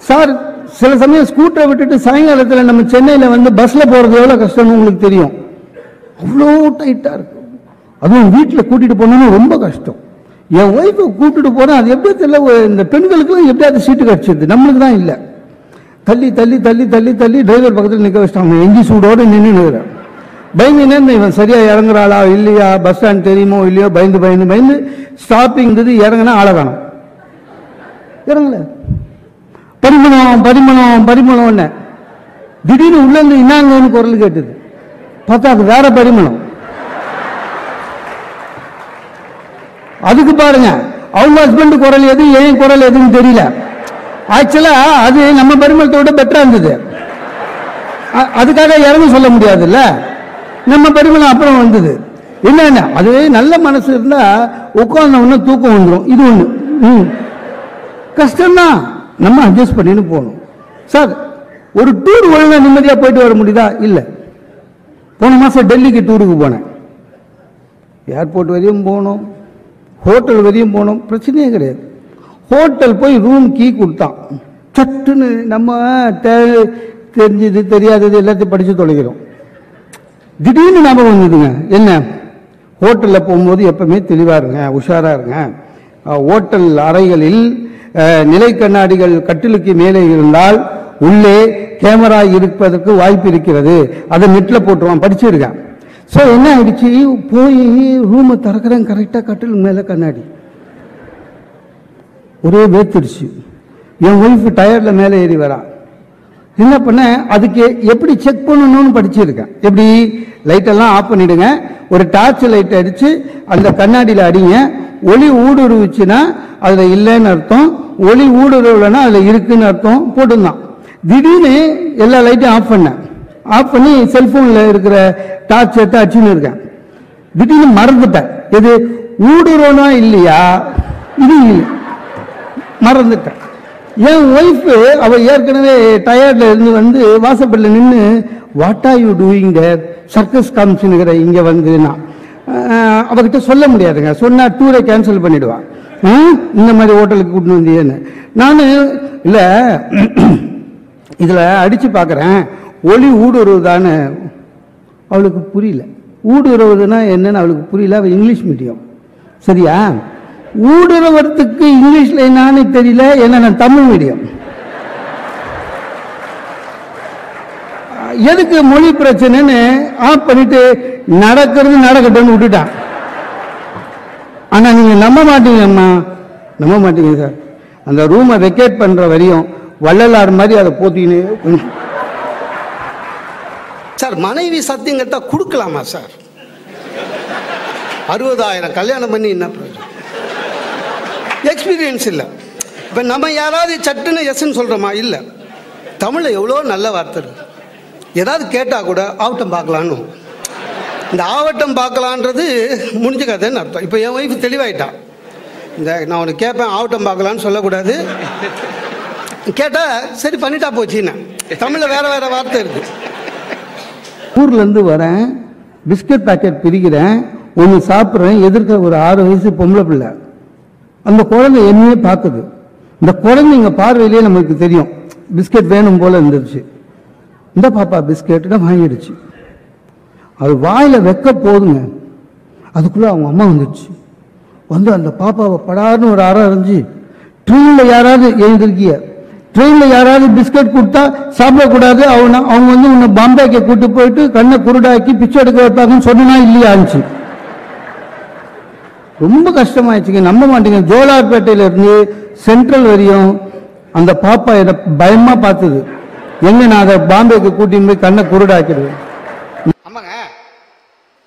[SPEAKER 1] சார் சில சமயம் ஸ்கூட்டரை விட்டுட்டு சாயங்காலத்தில் நம்ம சென்னையில் வந்து பஸ்ல போறது எவ்வளோ கஷ்டம்னு உங்களுக்கு தெரியும். அவ்வளோ டைட்டா இருக்கு அதுவும் வீட்டில் கூட்டிட்டு போனோம்னா ரொம்ப கஷ்டம். என் ஒய்ஃபை கூட்டிட்டு போனால் அது எப்படி தெரியல இந்த பெண்களுக்குலாம் எப்படியாவது சீட்டு கிடைச்சிருது. நம்மளுக்கு தான் இல்லை. தள்ளி தள்ளி தள்ளி தள்ளி தள்ளி டிரைவர் பக்கத்தில் நிற்க வச்சிட்டாங்க எங்கி சூடோடு நின்று பயந்துனே இவன் சரியா இறங்குறாளா இல்லையா? பஸ் ஸ்டாண்ட் தெரியுமோ இல்லையோ? பயந்து பயந்து பயந்து ஸ்டாப்பிங் இருந்தது இறங்கினா ஆளை காணோம். இறங்கல. பரிமளம் பரிமளம் பரிமளம்னு. திடீர்னு உள்ள இருந்து இன்னாங்கன்னு குரல் கேட்டது. பார்த்தா அது வேற பரிமளம். அதுக்கு பாருங்க அவங்க ஹஸ்பண்ட் குரல் எது ஏன் குரல் எதுன்னு தெரியல. ஆக்சுவலா அது நம்ம பரிமளத்தை விட பெட்டரா இருந்தது. அதுக்காக இறங்க சொல்ல முடியாதுல்ல? நம்ம பரிமளம் அப்புறம் வந்தது. என்னென்ன அது நல்ல மனசு இருந்தா உட்கார்ந்த தூக்கம் வந்துடும் இது ஒண்ணு. ம். கஷ்டம்தான். நம்ம அட்ஜஸ்ட் பண்ணின்னு போகணும். சார் ஒரு டூர் ஒழுங்காக நிம்மதியாக போயிட்டு வர முடியுதா? இல்லை. போன மாதம் டெல்லிக்கு டூருக்கு போனேன். ஏர்போர்ட் வரையும் போனோம். ஹோட்டல் வரையும் போனோம். பிரச்சனையே கிடையாது. ஹோட்டல் போய் ரூம் கீ கொடுத்தான். சட்டுன்னு நம்ம தெரிஞ்சது தெரியாதது எல்லாத்தையும் படித்து தொலைக்கிறோம். திடீர்னு ஞாபகம் வந்ததுங்க. என்ன? ஹோட்டலில் போகும்போது எப்பவுமே தெளிவாக இருங்க உஷாராக இருங்க. ஹோட்டல் அறைகளில் நிலை கண்ணாடிகள் கட்டிலுக்கு மேலே இருந்தால் உள்ளே கேமரா இருப்பதற்கு வாய்ப்பு இருக்கிறது. அதை நெட்டில் போட்டுருவான். படிச்சிருக்கேன். ஸோ என்ன ஆயிடுச்சு? போய் ரூமை திறக்கிறேன். கரெக்டாக கட்டில் மேலே கண்ணாடி. ஒரே வேத்துடுச்சு என் ஒய்ஃப் டயர்டில் மேலே ஏறி வரான் என்ன பண்ண? அதுக்கு எப்படி செக் பண்ணணும்னு படிச்சிருக்கேன். எப்படி? லைட்டெல்லாம் ஆஃப் பண்ணிவிடுங்க ஒரு டார்ச் லைட் அடித்து அந்த கண்ணாடியில் அடிங்க. ஒளி ஊடுருவுச்சுன்னா அதில் இல்லைன்னு அர்த்தம். ஒளி ஊடுருவலைன்னா அதில் இருக்குன்னு அர்த்தம். போட்டுருந்தான் திடீர்னு எல்லா லைட்டையும் ஆஃப் பண்ணேன். ஆஃப் பண்ணி செல்ஃபோனில் இருக்கிற டார்ச் எடுத்து அடிச்சுன்னு இருக்கேன். திடீர்னு மறந்துட்டேன். எது? ஊடுருவனா இல்லையா? இது இல்லை. மறந்துட்டேன். என் ஒய்ஃப் அவ ஏற்கனவே டயர்டில் இருந்து வந்து வாசப்படில் நின்று what are you doing there circus காமிச்சுனுங்கிற இங்கே வந்து நான் அவகிட்ட சொல்ல முடியாதுங்க. சொன்னால் டூரை கேன்சல் பண்ணிவிடுவான் இந்த மாதிரி ஹோட்டலுக்கு கூட்டு வந்தியேன்னு. நான் இல்லை இதில் அடித்து பார்க்குறேன் ஒளி ஊடுருவுதான்னு அவளுக்கு புரியல. ஊடுருவதுன்னா என்னன்னு அவளுக்கு புரியல. அவள் இங்கிலீஷ் மீடியம் சரியா? ஊடுருவறதுக்கு இங்கிலீஷில் என்னன்னு தெரியல. ஏன்னா நான் தமிழ் மீடியம் எதுக்கு மொழி பிரச்சனைன்னு ஆஃப் பண்ணிட்டு நடக்கிறது நடக்கட்டும்னு விட்டுட்டான் ஆனால் நீங்கள் நம்ப மாட்டீங்கம்மா நம்ப மாட்டீங்க சார். அந்த ரூமை வெக்கேட் பண்ணுற வரையும் வள்ளலார் மாதிரி அதை போத்தின்னு
[SPEAKER 7] சார் மனைவி சத்தியம் கேட்டால் கொடுக்கலாமா சார்? அறுபதாயிரம் கல்யாணம் பண்ணி என்ன எக்ஸ்பீரியன்ஸ் இல்லை. இப்போ நம்ம யாராவது சட்டுன்னு எஸ்ன்னு சொல்கிறோமா இல்லை. தமிழில் எவ்வளோ நல்ல வார்த்தை இருக்கு. ஏதாவது கேட்டால் கூட ஆவட்டம் பார்க்கலான்னு இந்த ஆவட்டம் பார்க்கலான்றது முடிஞ்ச கதைன்னு அர்த்தம். இப்போ என் ஒய்ஃப் தெளிவாயிட்டான் இந்த நான் உனக்கு கேட்பேன் ஆவட்டம் பார்க்கலான்னு சொல்லக்கூடாது. கேட்டால் சரி பண்ணிட்டா போச்சுன்னு. தமிழில் வேற வேற வார்த்தை இருக்குது
[SPEAKER 1] ஊர்லேருந்து வரேன் பிஸ்கட் பாக்கெட் பிரிக்கிறேன் ஒன்று சாப்பிட்றேன் எதிர்க்க ஒரு ஆறு வயசு பொம்பளை பிள்ளை. அந்த குழந்தை என்னையே பார்க்குது. இந்த குழந்தைங்க பார்வையிலேயே நமக்கு தெரியும். பிஸ்கட் வேணும் போல் இருந்துச்சு இந்த பாப்பா பிஸ்கெட்டு வாங்கிடுச்சு. அது வாயில் வைக்க போதுங்க. அதுக்குள்ளே அவங்க அம்மா வந்துடுச்சு வந்து அந்த பாப்பாவை படாருன்னு ஒரு அறம் அறிஞ்சு ட்ரெயினில் யாராவது எழுந்திருக்கிய ட்ரெயினில் யாராவது பிஸ்கட் கொடுத்தா சாப்பிடக்கூடாது அவங்க அவங்க வந்து உன்னை பாம்பேக்கு கூட்டு போயிட்டு கண்ணை குருடாக்கி பிச்சை எடுக்க வைப்பாங்கன்னு சொன்னா இல்லையா இருந்துச்சு. ரொம்ப கஷ்டமாயிடுச்சுங்க. நம்ப மாட்டேங்க. ஜோலார்பேட்டையில இருந்து சென்ட்ரல் வரையும் அந்த பாப்பா என்னை பயமா பார்த்தது. எங்க நான் அதை பாம்பேக்கு கூட்டின்னு போய் கண்ணை குருடாக்கிடுவேன்.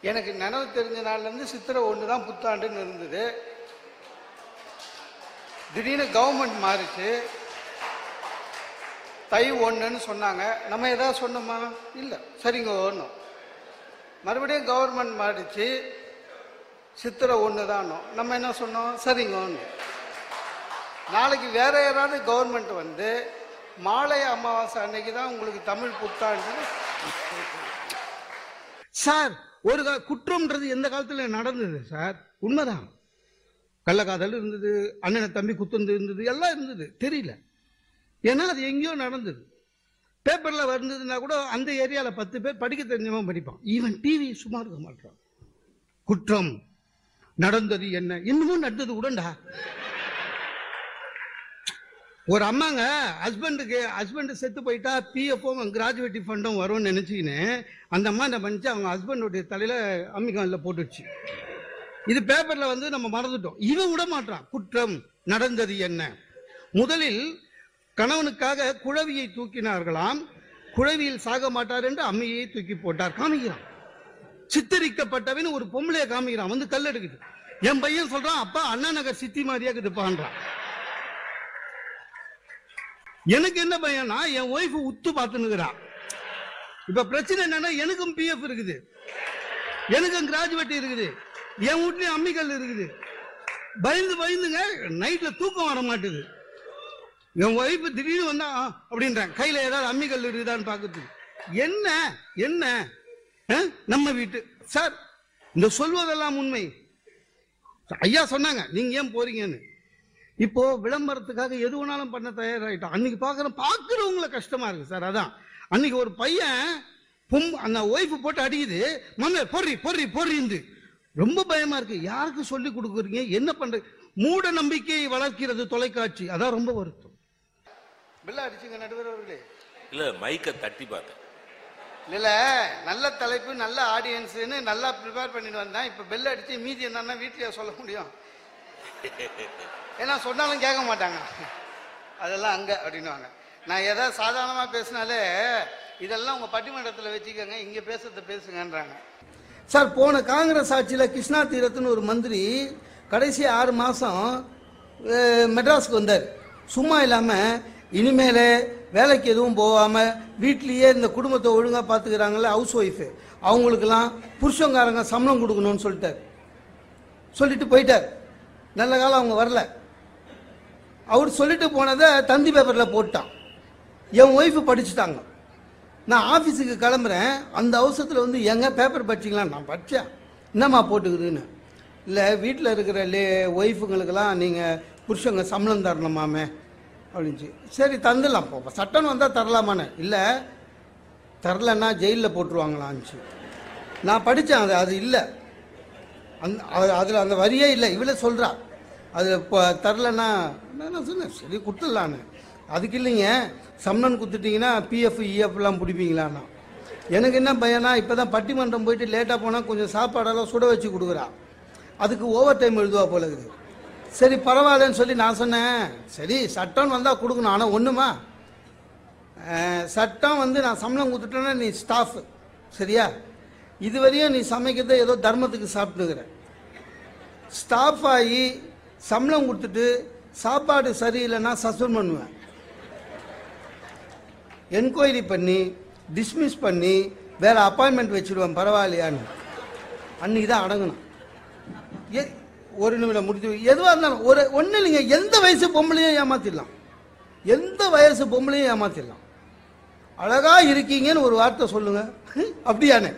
[SPEAKER 7] எனக்கு நினைவு தெரிஞ்ச நாள்லேருந்து சித்திரை ஒன்று தான் புத்தாண்டுன்னு இருந்தது. திடீர்னு கவர்மெண்ட் மாறிச்சு. தை ஒன்றுன்னு சொன்னாங்க. நம்ம எதாவது சொன்னோமா? இல்லை. சரிங்க ஒன்றும். மறுபடியும் கவர்மெண்ட் மாறிச்சு. சித்திரை ஒன்று தானோ? நம்ம என்ன சொன்னோம்? சரிங்க ஒன்று நாளைக்கு வேற யாராவது கவர்மெண்ட் வந்து மாலை அமாவாசை அன்னைக்கு தான் உங்களுக்கு தமிழ் புத்தாண்டு சார்
[SPEAKER 1] ஒரு கா- குற்றம்ன்றது எந்த காலத்துல நடந்தது சார்? உண்மைதான். கள்ளக்காதல் இருந்தது அண்ணனை தம்பி குத்துந்து இருந்தது எல்லாம் இருந்தது. தெரியல. ஏன்னா அது எங்கேயோ நடந்தது. பேப்பரில் வந்ததுன்னா கூட அந்த ஏரியாவில் பத்து பேர் படிக்க தெரிஞ்சவன் படிப்பான். ஈவன் டிவி சும்மா இருக்க மாட்டான். குற்றம் நடந்தது என்ன? இன்னமும் நடந்தது உடண்டா ஒரு அம்மாங்க ஹஸ்பண்டுக்கு ஹஸ்பண்டு செத்து போயிட்டா பிஎஃப்பும் கிராஜுவேட்டி ஃபண்டும் வரும்னு நினச்சிக்கின்னு அந்த அம்மா என்ன பண்ணிச்சு அவங்க ஹஸ்பண்டுடைய தலையில் அம்மிகான்ல போட்டுடுச்சு. இது பேப்பரில் வந்து நம்ம மறந்துட்டோம். இவன் விட மாட்டான் குற்றம் நடந்தது என்ன? முதலில் கணவனுக்காக குழவியை தூக்கினார்களாம். குழவியில் சாக மாட்டார் என்று அம்மையை தூக்கி போட்டார். காமிக்கிறான். சித்தரிக்கப்பட்டவன் ஒரு பொம்பளையை காமிக்கிறான். வந்து கல் எடுக்குது. என் பையன் சொல்றான் அப்பா அண்ணா நகர் சித்தி மாதிரியா இருக்குதுப்பான்றான். எனக்கு என்ன பையனா என் ஒய்ஃப் உத்து பார்த்துனுக்குறான் இப்ப பிரச்சனை என்னன்னா எனக்கும் பிஎஃப் இருக்குது. எனக்கும் கிராஜுவேட் இருக்குது. என் வீட்லயும் அம்மிக்கல் இருக்குது. பயந்து பயந்துங்க நைட்ல தூக்கம் வர மாட்டுது. என் ஒய்ஃப் திடீர்னு வந்தா "ஆ" அப்படின்றான். கையில ஏதாவது அம்மிக்கல் இருக்குதான்னு பாக்குது என்ன? என்ன? நம்ம வீட்டு. சார் இந்த சொல்வதெல்லாம் உண்மை. ஐயா சொன்னாங்க நீங்க ஏன் போறீங்கன்னு? இப்போ விளம்பரத்துக்காக எது வேணாலும் பண்ண தயாராயிட்டோம் அன்னைக்கு பாக்குறோம் பாக்குறவங்கள கஷ்டமா இருக்கு சார் அதான். அன்னைக்கு ஒரு பையன் பொம் அந்த ஒய்ஃப் போட்டு அடிக்குது மம்மி பொறி பொறி பொறிந்து ரொம்ப பயமா இருக்கு. யாருக்கு சொல்லி கொடுக்குறீங்க? என்ன பண்ற மூட நம்பிக்கையை வளர்க்கிறது தொலைக்காட்சி. அதான் ரொம்ப வருத்தம். பில்ல அடிச்சுங்க நடுவர் அவர்களே.
[SPEAKER 8] இல்ல மைக்க தட்டி பார்த்தேன்.
[SPEAKER 1] இல்ல நல்ல தலைப்பு நல்ல ஆடியன்ஸ்னு நல்லா ப்ரிப்பேர் பண்ணிட்டு வந்தேன். இப்ப பெல் அடிச்சு மீதி என்னன்னா வீட்லயே சொல்ல முடியும்? ஏன்னா சொன்னாலும் கேட்க மாட்டாங்க. அதெல்லாம் அங்கே அப்படின்னுவாங்க. நான் ஏதாவது சாதாரணமாக பேசினாலே இதெல்லாம் உங்கள் பட்டிமன்றத்தில் வச்சுக்கோங்க இங்கே பேசுறத பேசுங்கன்றாங்க. சார் போன காங்கிரஸ் ஆட்சியில் கிருஷ்ணா தீரத்துன்னு ஒரு மந்திரி கடைசி ஆறு மாதம் மெட்ராஸுக்கு வந்தார். சும்மா இல்லாமல் இனிமேல் வேலைக்கு எதுவும் போகாமல் வீட்லேயே இந்த குடும்பத்தை ஒழுங்காக பாத்துக்கிறாங்கல்ல ஹவுஸ் ஒய்ஃபு அவங்களுக்கெல்லாம் புருஷங்காரங்க சம்பளம் கொடுக்கணும்னு சொல்லிட்டார். சொல்லிட்டு போயிட்டார். நல்ல காலம் அவங்க வரல. அவர் சொல்லிட்டு போனதை தந்தி பேப்பரில் போட்டான். என் ஒய்ஃபு படிச்சுட்டாங்க. நான் ஆஃபீஸுக்கு கிளம்புறேன். அந்த அவசரத்தில் வந்து எங்க பேப்பர் படிச்சிங்களா? நான் படித்தேன் என்னம்மா போட்டுக்குதுன்னு. இல்லை வீட்டில் இருக்கிற லே ஒய்ஃபுங்களுக்கெல்லாம் நீங்கள் புருஷங்க சம்பளம் தரணுமாமே? அப்படின்ச்சு. சரி தந்துடலாம். போ சட்டம் வந்தால் தரலாமான்னு. இல்லை தரலன்னா ஜெயிலில் போட்டுருவாங்களான்ச்சு. நான் படித்தேன் அது அது இல்லை. அந்த அதில் அந்த வரியே இல்லை. இவளே சொல்கிறா அது இப்போ தரலன்னா நான் சொன்னேன்? சரி கொடுத்துடலான்னு. அதுக்கு இல்லைங்க. சம்னன் கொடுத்துட்டிங்கன்னா பிஎஃப் இஎஃப்லாம் பிடிப்பீங்களான்னா. எனக்கு என்ன பையனா இப்போ தான் பட்டிமன்றம் போயிட்டு லேட்டாக போனால் கொஞ்சம் சாப்பாடெல்லாம் சுட வச்சு கொடுக்குறா. அதுக்கு ஓவர் டைம் எழுதுவா போல இருக்குது. சரி பரவாயில்லன்னு சொல்லி நான் சொன்னேன். சரி சட்டம் வந்தால் கொடுக்கணும். ஆனால் ஒன்றுமா சட்டம் வந்து நான் சம்பளம் கொடுத்துட்டேன்னா நீ ஸ்டாஃப் சரியா? இதுவரையும் நீ சமைக்கிறத ஏதோ தர்மத்துக்கு சாப்பிட்டுக்கிற. ஸ்டாஃப் ஆகி சம்பளம் கொடுத்துட்டு சாப்பாடு சரியில்லைன்னா சஸ்பெண்ட் பண்ணுவேன். என்கொயரி பண்ணி டிஸ்மிஸ் பண்ணி வேற அப்பாயின்மெண்ட் வச்சுடுவேன் பரவாயில்லையான்னு. அன்னைக்கு தான் அடங்கணும். ஏ ஒரு நிமிடம் முடிச்சு எதுவாக இருந்தாலும் ஒரு ஒன்றும் இல்லைங்க எந்த வயசு பொம்பளையும் ஏமாத்திடலாம். எந்த வயசு பொம்பளையும் ஏமாத்திடலாம். அழகா இருக்கீங்கன்னு ஒரு வார்த்தை சொல்லுங்க. அப்படியானே.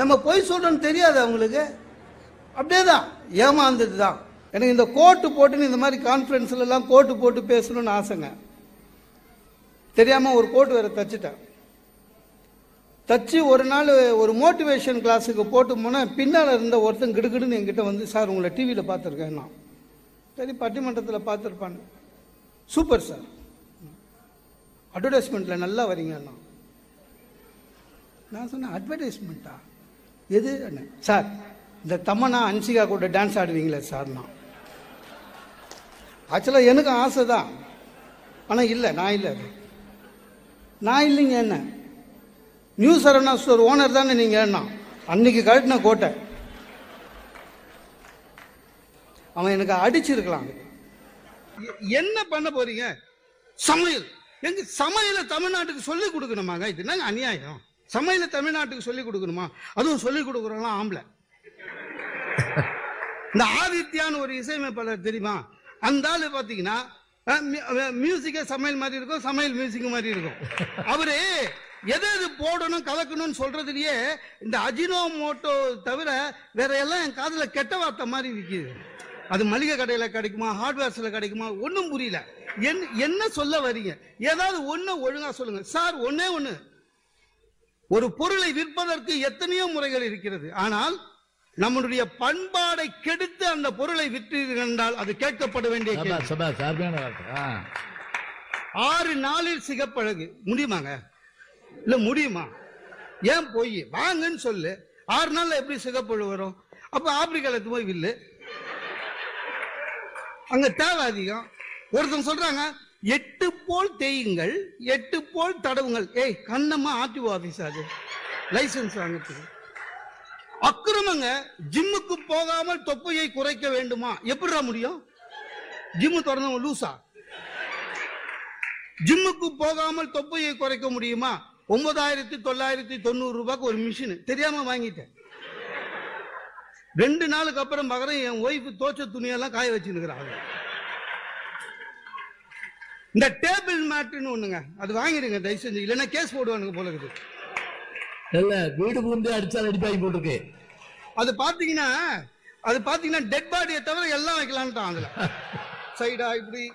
[SPEAKER 1] நம்ம போய் சொல்கிறோன்னு தெரியாது அவங்களுக்கு. அப்படியே தான் ஏமாந்தது தான் எனக்கு இந்த கோட்டு போட்டுன்னு இந்த மாதிரி கான்ஃபரன்ஸ்ல எல்லாம் கோட்டு போட்டு பேசணும்னு ஆசைங்க. தெரியாம ஒரு கோட்டு வேற தச்சுட்டேன். தச்சு ஒரு நாள் ஒரு மோட்டிவேஷன் கிளாஸுக்கு போட்டு போனால் பின்னால் இருந்த ஒருத்தன் கிடுகிடுன்னு என்கிட்ட வந்து சார் உங்களை டிவியில் பார்த்துருக்கேன் நான். சரி பட்டிமன்றத்தில் பார்த்துருப்பான் சூப்பர் சார். அட்வர்டைஸ்மெண்ட்டில் நல்லா வரீங்கண்ணா நான். சொன்னேன் அட்வர்டைஸ்மெண்ட்டா எது? சார் இந்த தம்மனா அன்சிகா கூட டான்ஸ் ஆடுவீங்களே சார்னா ஆக்சுவலாக எனக்கும் ஆசை தான் ஆனால் இல்லை நான் இல்லை அது. நான் இல்லைங்க என்ன? நியூ சரவணா ஸ்டோர் ஓனர் தானே நீங்கள் என்ன? அன்னைக்கு கழட்டின கோட்டை. அவன் எனக்கு அடிச்சிருக்கலாம். என்ன பண்ண போறீங்க? சமையல். எங்க சமையல தமிழ்நாட்டுக்கு சொல்லி கொடுக்கணுமாங்க? இது என்னங்க அநியாயம்? சமையல தமிழ்நாட்டுக்கு சொல்லி கொடுக்கணுமா? அதுவும் சொல்லி கொடுக்குறோம்லாம் ஆம்பளை. இந்த ஆதித்யான்னு ஒரு இசையமைப்பாளர் தெரியுமா? அந்த ஆள் பார்த்தீங்கன்னா மியூசிக்கே சமையல் மாதிரி இருக்கும் சமையல் மியூசிக் மாதிரி இருக்கும். அவரு எது எது போடணும் கலக்கணும்னு சொல்றதுலயே இந்த அஜினோ மோட்டோ தவிர வேற எல்லாம் என் காதில் கெட்ட வார்த்தை மாதிரி விற்கிது அது மளிகை கடையில் கிடைக்குமா ஹார்ட்வேர்ஸில் கிடைக்குமா ஒன்றும் புரியல. என் என்ன சொல்ல வரீங்க? ஏதாவது ஒன்று ஒழுங்காக சொல்லுங்க. சார் ஒன்னே ஒன்று ஒரு பொருளை விற்பதற்கு எத்தனையோ முறைகள் இருக்கிறது. ஆனால் நம்முடைய பண்பாடை கெடுத்து அந்த பொருளை விற்றீர்கள் என்றால் அது கேட்கப்பட வேண்டிய. ஆறு நாளில் சிகப்பழகு. முடியுமாங்க? இல்ல முடியுமா? ஏன் போய்? வாங்கன்னு சொல்லு. ஆறு நாள்ல எப்படி சிகப்பழகு வரும்? அப்ப ஆப்பிரிக்கால எடுத்து போய் வில்லு. அங்க தேவை அதிகம். ஒருத்தன் சொல்றாங்க எட்டு போல் தேயுங்கள் எட்டு போல் தடவுங்கள். ஏய் கண்ணம்மா ஆர்டிஓ ஆபீஸ் அது. லைசன்ஸ் வாங்குறதுக்கு. அக்கிரமங்க ஜிம்முக்கு போகாமல் தொப்பையை குறைக்க வேண்டுமா? எப்படிடா முடியும்? ஜிம்மு திறந்தவன் லூசா. ஜிம்முக்கு போகாமல் தொப்பையை குறைக்க முடியுமா? ஒன்பதாயிரத்தி தொள்ளாயிரத்தி தொண்ணூறு ரூபாய்க்கு ஒரு மிஷின். தெரியாம வாங்கிட்டேன். ரெண்டு நாளுக்கு அப்புறம் பார்க்கறேன் என் ஒய்ஃப் தோச்ச துணியெல்லாம் காய வச்சுருக்கிறாங்க இந்த டேபிள் மேட்டுன்னு ஒண்ணுங்க. அது வாங்கிடுங்க தயவு செஞ்சு. இல்லைன்னா கேஸ் போடுவானுங்க போல இருக்குது.
[SPEAKER 9] இல்ல வீடு புகுந்து அடிச்சாலும் அடிப்பாங்க போட்டுருக்கு.
[SPEAKER 1] அது பாத்தீங்கன்னா அது பாத்தீங்கன்னா டெட் பாடியை தவிர எல்லாம் வைக்கலான்ட்டான் அதுல. சைடா இப்படி.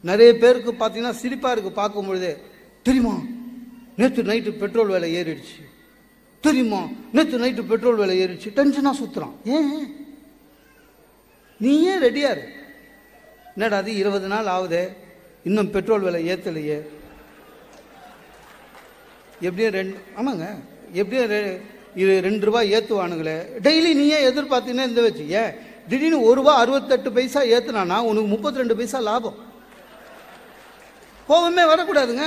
[SPEAKER 1] நிறைய பேருக்கு பார்த்தீங்கன்னா சிரிப்பா இருக்கு பார்க்கும்பொழுது. தெரியுமா நேற்று நைட்டு பெட்ரோல் விலை ஏறிடுச்சு. தெரியுமா நேற்று நைட்டு பெட்ரோல் விலை ஏறிடுச்சு. டென்ஷனாக சுற்றுறான் ஏன்? நீ ஏன் ரெடியாரு என்னடா அது இருபது நாள் ஆகுதே? இன்னும் பெட்ரோல் விலை ஏற்றலையே எப்படியும் ரெண்டு ஆமாங்க. எப்படியும் ரெ- இது ரெண்டு ரூபாய் ஏற்றுவானுங்களே டெய்லி நீயே எதிர்பார்த்தீங்கன்னா இந்த வச்சு ஏன் திடீர்னு ஒரு ரூபா அறுபத்தெட்டு பைசா ஏற்றுனானா உனக்கு முப்பத்தி ரெண்டு பைசா லாபம். கோபமே வரக்கூடாதுங்க.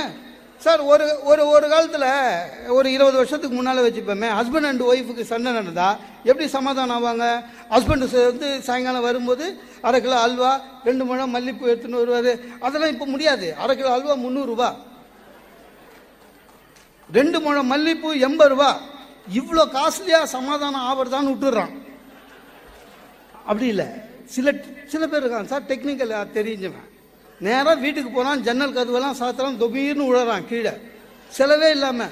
[SPEAKER 1] சார் ஒரு ஒரு ஒரு காலத்தில் ஒரு இருபது வருஷத்துக்கு முன்னால் வச்சுப்போமே ஹஸ்பண்ட் அண்ட் ஒய்ஃபுக்கு சண்டை நடந்தா எப்படி சமாதானம் ஆவாங்க? ஹஸ்பண்டு வந்து சாயங்காலம் வரும்போது அரை கிலோ அல்வா ரெண்டு முழம் மல்லிப்பூ எடுத்துன்னு வருவார். அதெல்லாம் இப்போ முடியாது. அரை கிலோ அல்வா முந்நூறுரூவா ரெண்டு முழம் மல்லிப்பூ எண்பது ரூபா. இவ்வளோ காஸ்ட்லியாக சமாதானம் ஆவறதான்னு விட்டுடுறான். அப்படி இல்லை. சில சில பேர் இருக்காங்க. சார் டெக்னிக்கல் தெரிஞ்சவன். நேராக வீட்டுக்கு போகிறான் ஜன்னல் கதவெல்லாம் சாத்திரம் தொபீர்னு விழுறான் கீழே. செலவே இல்லாமல்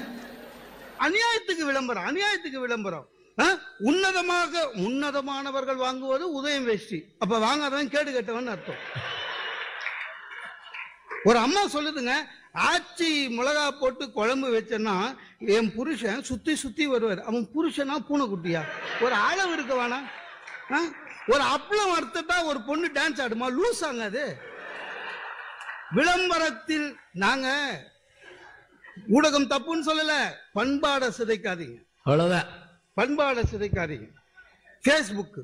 [SPEAKER 1] அநியாயத்துக்கு விளம்பரம் அநியாயத்துக்கு விளம்பரம். ஆ? உன்னதமாக உன்னதமானவர்கள் வாங்குவது உதயம் வேஷ்டி. அப்ப வாங்காதவன் கேடு கெட்டவன் அர்த்தம். ஒரு அம்மா சொல்லுதுங்க ஆச்சி மிளகா போட்டு குழம்பு வச்சேன்னா என் புருஷன் சுத்தி சுத்தி வருவார். அவன் புருஷனா பூனைக்குட்டியா? ஒரு அளவு இருக்க வேணாம்? ஒரு அப்பளம் வறுத்துட்டா ஒரு பொண்ணு டான்ஸ் ஆடுமா? லூசாங்க அது. விளம்பரத்தில் நாங்க ஊடகம் தப்புன்னு சொல்லல பண்பாடை சிதைக்காதீங்க.
[SPEAKER 9] அவ்வளவுதான்.
[SPEAKER 1] பண்பாடை சிதைக்காதீங்க. ஃபேஸ்புக்கு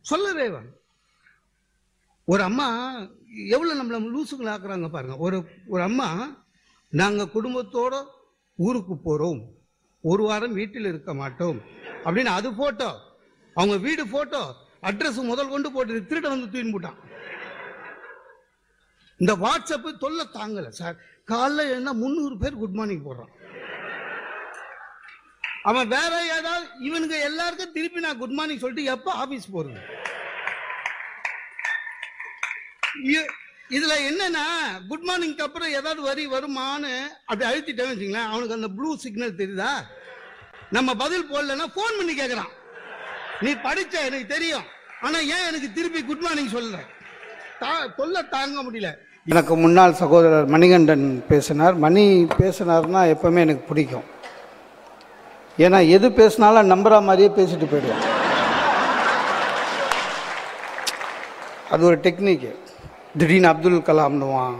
[SPEAKER 1] சொல்லவே வாங்க ஒரு அம்மா எவ்வளோ நம்மளை லூசுகள் ஆக்குறாங்க பாருங்க. ஒரு ஒரு அம்மா நாங்கள் குடும்பத்தோட ஊருக்கு போகிறோம் ஒரு வாரம் வீட்டில் இருக்க மாட்டோம். அப்படின்னு அது போட்டோ அவங்க வீடு போட்டோ அட்ரஸ் முதல் கொண்டு போட்டு திருட வந்து தூயின் போட்டான். இந்த வாட்ஸ்அப் தொல்லை தாங்கலை சார் காலைல என்ன முந்நூறு பேர் குட் மார்னிங் போடுறான். அவன் வேற ஏதாவது இவனுங்க எல்லாருக்கும் திருப்பி நான் குட் மார்னிங் சொல்லிட்டு எப்போ ஆஃபீஸ் போறது? இதுல என்னன்னா குட் மார்னிங்க்கு அப்புறம் ஏதாவது வரி வருமான்னு அப்படி அழுத்திட்டேன்னு வச்சுங்களேன் அவனுக்கு அந்த ப்ளூ சிக்னல் தெரியுதா? நம்ம பதில் போடலன்னா ஃபோன் பண்ணி கேட்குறான் நீ படிச்ச எனக்கு தெரியும். ஆனா ஏன் எனக்கு திருப்பி குட் மார்னிங் சொல்ற? தா- தாங்க முடியல. எனக்கு முன்னாள் சகோதரர் மணிகண்டன் பேசினார். மணி பேசினார்னா எப்பவுமே எனக்கு பிடிக்கும். ஏன்னா எது பேசினாலும் நம்புற மாதிரியே பேசிட்டு போயிடுவான். அது ஒரு டெக்னிக்கு திடீர்னு அப்துல் கலாம்னுவான்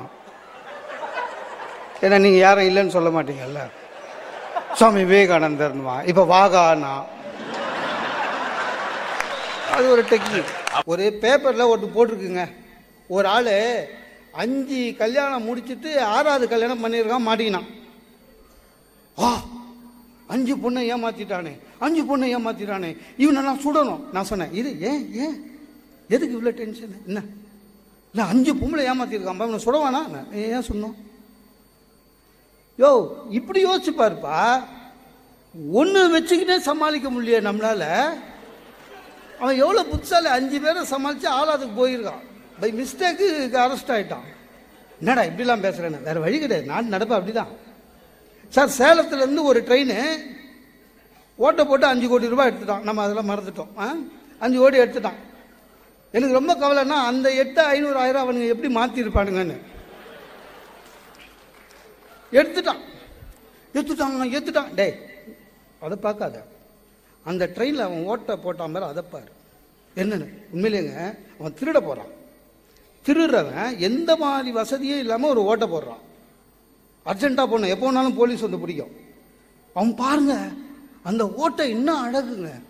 [SPEAKER 1] ஏன்னா நீங்கள் யாரும் இல்லைன்னு சொல்ல மாட்டீங்கல்ல? சுவாமி விவேகானந்தர்னுவான் இப்போ வாகானா? அது ஒரு டெக்னிக் ஒரு பேப்பரில் ஒன்று போட்டிருக்குங்க. ஒரு ஆள் அஞ்சு கல்யாணம் முடிச்சிட்டு ஆறாவது கல்யாணம் பண்ணியிருக்கான் மாட்டிக்கினான். ஆ அஞ்சு பொண்ணை ஏமாத்திட்டானே. அஞ்சு பொண்ணை ஏமாத்திட்டானே. இவனை நான் சுடணும். நான் சொன்னேன் இது ஏன் ஏன்? எதுக்கு இவ்வளோ டென்ஷன் என்ன? இல்லை அஞ்சு பொம்பளை ஏமாத்திருக்கான் இவனை சுடவானா? நான், ஏன் சொன்னோம்? யோ இப்படி யோசிச்சு பாருப்பா. ஒன்று வச்சுக்கிட்டே சமாளிக்க முடியல நம்மளால. அவன் எவ்வளோ புத்தால அஞ்சு பேரை சமாளித்து ஆளாதுக்கு போயிருக்கான். பை மிஸ்டேக்கு அரெஸ்ட் ஆகிட்டான் என்னடா இப்படிலாம் பேசுகிறேன் வேறு வழி கிடையாது. நான் நடப்பேன் அப்படிதான். சார் சேலத்துலேருந்து ஒரு ட்ரெயின் ஓட்டை போட்டு அஞ்சு கோடி ரூபாய் எடுத்துட்டான். நம்ம அதெல்லாம் மறந்துட்டோம். ஆ? அஞ்சு கோடி எடுத்துட்டான். எனக்கு ரொம்ப கவலைன்னா அந்த எட்டு ஐநூறு ஆயிரம் அவனுங்க எப்படி மாற்றிருப்பானுங்கன்னு எடுத்துட்டான். எடுத்துட்டான் எடுத்துட்டான். டேய் அதை பார்க்காத. அந்த ட்ரெயினில் அவன் ஓட்டை போட்டான் மேலே அதை பாரு. என்னென்னு? உண்மையிலேங்க அவன் திருட போகிறான் திருடுறவன் எந்த மாதிரி வசதியும் இல்லாமல் ஒரு ஓட்டை போடுறான். அர்ஜென்ட்டாக போடணும். எப்போ வேணாலும் போலீஸ் வந்து பிடிக்கும். அவன் பாருங்க அந்த ஓட்டை இன்னும் அழகுங்க.